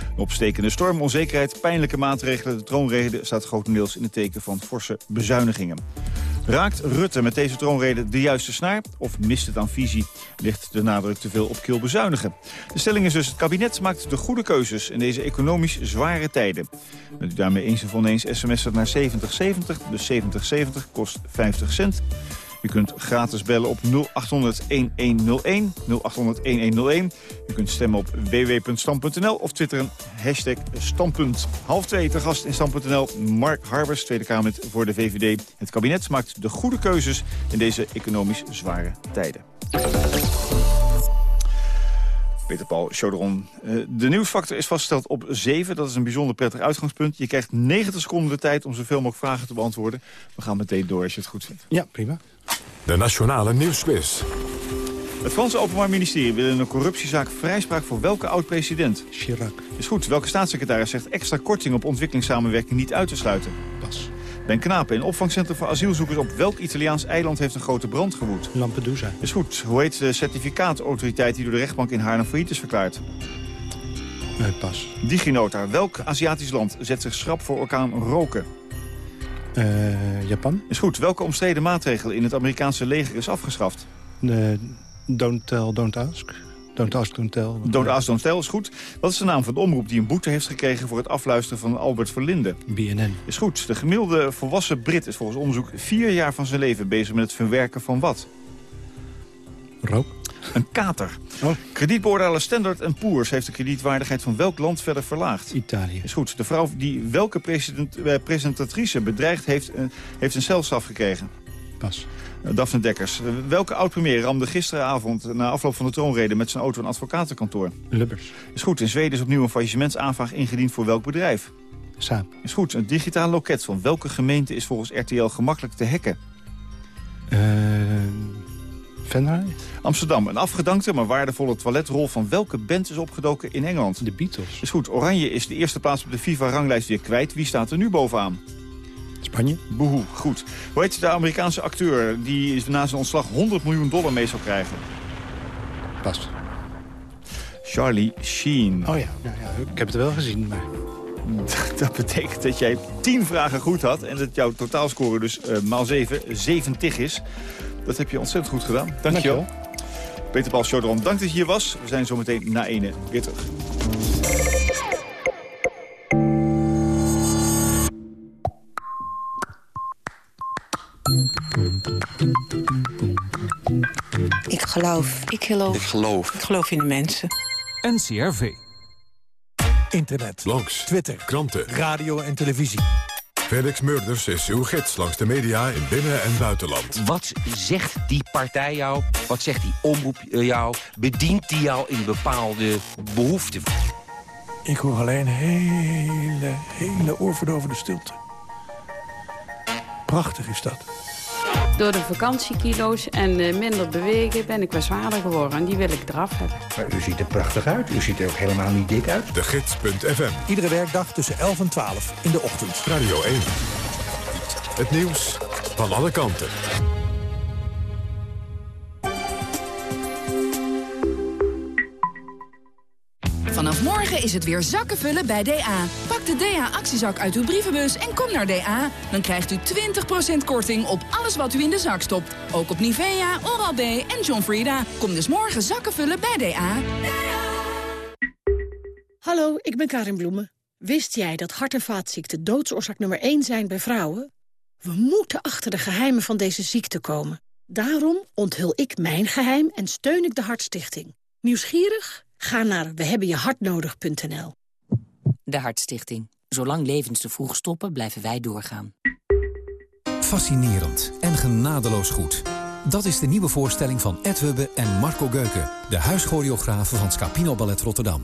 Een opstekende storm, onzekerheid, pijnlijke maatregelen. De troonrede staat grotendeels in het teken van forse bezuinigingen. Raakt Rutte met deze troonrede de juiste snaar? Of mist het aan visie? Ligt de nadruk te veel op kil bezuinigen? De stelling is dus, het kabinet maakt de goede keuzes in deze economisch zware tijden. Bent u daarmee eens of oneens sms'en naar 7070, dus 7070 kost 50 cent. U kunt gratis bellen op 0800-1101, 0800-1101. U kunt stemmen op www.stam.nl of twitteren hashtag standpunt. Half twee te gast in Stam.nl, Mark Harbers, Tweede Kamer voor de VVD. Het kabinet maakt de goede keuzes in deze economisch zware tijden. Peter Paul Chaudron. Uh, de nieuwsfactor is vastgesteld op 7. Dat is een bijzonder prettig uitgangspunt. Je krijgt 90 seconden de tijd om zoveel mogelijk vragen te beantwoorden. We gaan meteen door als je het goed vindt. Ja, prima. De Nationale Nieuwsquiz. Het Franse Openbaar Ministerie wil in een corruptiezaak vrijspraak voor welke oud-president? Chirac. Is goed. Welke staatssecretaris zegt extra korting op ontwikkelingssamenwerking niet uit te sluiten? Ben Knapen, een opvangcentrum voor asielzoekers op welk Italiaans eiland heeft een grote brand gewoed? Lampedusa. Is goed. Hoe heet de certificaatautoriteit die door de rechtbank in Haarlem failliet is verklaard? Nee, pas. DigiNota. Welk Aziatisch land zet zich schrap voor orkaan Roken? Uh, Japan. Is goed. Welke omstreden maatregel in het Amerikaanse leger is afgeschaft? Uh, don't tell, don't ask. Don't ask, don't tell. Don't ask, don't tell is goed. Wat is de naam van de omroep die een boete heeft gekregen... voor het afluisteren van Albert Verlinde? BNN. Is goed. De gemiddelde volwassen Brit is volgens onderzoek... vier jaar van zijn leven bezig met het verwerken van wat? Rook. Een kater. Oh. Kredietbeoordelaar Standard Poor's heeft de kredietwaardigheid van welk land verder verlaagd? Italië. Is goed. De vrouw die welke president, eh, presentatrice bedreigd heeft, eh, heeft een celstraf gekregen? Pas. Uh, Daphne Dekkers. Uh, welke oud-premier ramde gisteravond na afloop van de troonrede met zijn auto een advocatenkantoor? Lubbers. Is goed. In Zweden is opnieuw een faillissementsaanvraag ingediend voor welk bedrijf? Saab. Is goed. Een digitaal loket van welke gemeente is volgens RTL gemakkelijk te hacken? Uh, Venray. Amsterdam. Een afgedankte, maar waardevolle toiletrol van welke band is opgedoken in Engeland? De Beatles. Is goed. Oranje is de eerste plaats op de FIFA-ranglijst weer kwijt. Wie staat er nu bovenaan? Spanje. Boehoe, goed. Hoe heet de Amerikaanse acteur die na zijn ontslag 100 miljoen dollar mee zou krijgen? Pas. Charlie Sheen. Oh ja, ja, ja ik heb het wel gezien, maar... (laughs) Dat betekent dat jij 10 vragen goed had en dat jouw totaalscore dus uh, maal 7, 70 is. Dat heb je ontzettend goed gedaan. Dank je wel. Peter Paul Chaudron, dank dat je hier was. We zijn zo meteen na ene weer terug. Ik geloof. Ik geloof. Ik geloof. Ik geloof in de mensen. NCRV. Internet. Langs. Twitter. Kranten. Radio en televisie. Felix Murders is uw gids langs de media in binnen- en buitenland. Wat zegt die partij jou? Wat zegt die omroep jou? Bedient die jou in bepaalde behoeften? Ik hoor alleen hele, hele oorverdovende stilte. Prachtig is dat. Door de vakantiekilo's en minder bewegen ben ik wat zwaarder geworden. En die wil ik eraf hebben. Maar u ziet er prachtig uit. U ziet er ook helemaal niet dik uit. De Gids.fm. Iedere werkdag tussen 11 en 12 in de ochtend. Radio 1. Het nieuws van alle kanten. Vanaf morgen is het weer zakken vullen bij DA. Pak de DA-actiezak uit uw brievenbus en kom naar DA. Dan krijgt u 20% korting op alles wat u in de zak stopt. Ook op Nivea, Oral-B en John Frieda. Kom dus morgen zakken vullen bij DA. Hallo, ik ben Karin Bloemen. Wist jij dat hart- en vaatziekten doodsoorzaak nummer 1 zijn bij vrouwen? We moeten achter de geheimen van deze ziekte komen. Daarom onthul ik mijn geheim en steun ik de Hartstichting. Nieuwsgierig? Ga naar wehebbenjehartnodig.nl. De Hartstichting. Zolang levens te vroeg stoppen, blijven wij doorgaan. Fascinerend en genadeloos goed. Dat is de nieuwe voorstelling van Ed Hubbe en Marco Geuken... de huischoreografen van Scapino Ballet Rotterdam.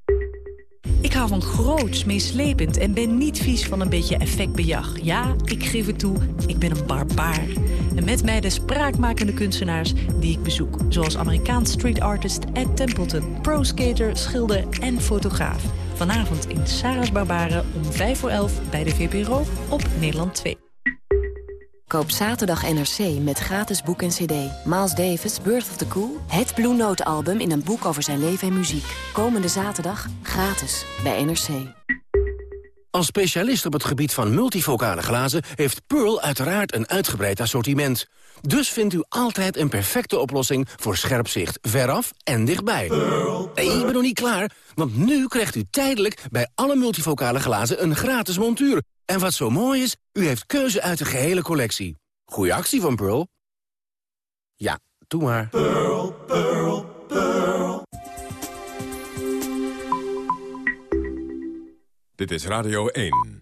Ik hou van groots, meeslepend en ben niet vies van een beetje effectbejag. Ja, ik geef het toe, ik ben een barbaar. En met mij de spraakmakende kunstenaars die ik bezoek. Zoals Amerikaans street artist Ed Templeton, pro-skater, schilder en fotograaf. Vanavond in Sarah's Barbaren om 5 voor 11 bij de VPRO op Nederland 2. Koop zaterdag NRC met gratis boek en cd. Miles Davis, Birth of the Cool. Het Blue Note album in een boek over zijn leven en muziek. Komende zaterdag gratis bij NRC. Als specialist op het gebied van multifocale glazen... heeft Pearl uiteraard een uitgebreid assortiment. Dus vindt u altijd een perfecte oplossing voor scherp zicht veraf en dichtbij. Nee, ik ben nog niet klaar, want nu krijgt u tijdelijk... bij alle multifocale glazen een gratis montuur. En wat zo mooi is, u heeft keuze uit de gehele collectie. Goeie actie van Pearl. Ja, doe maar. Pearl, Pearl, Pearl. Dit is Radio 1.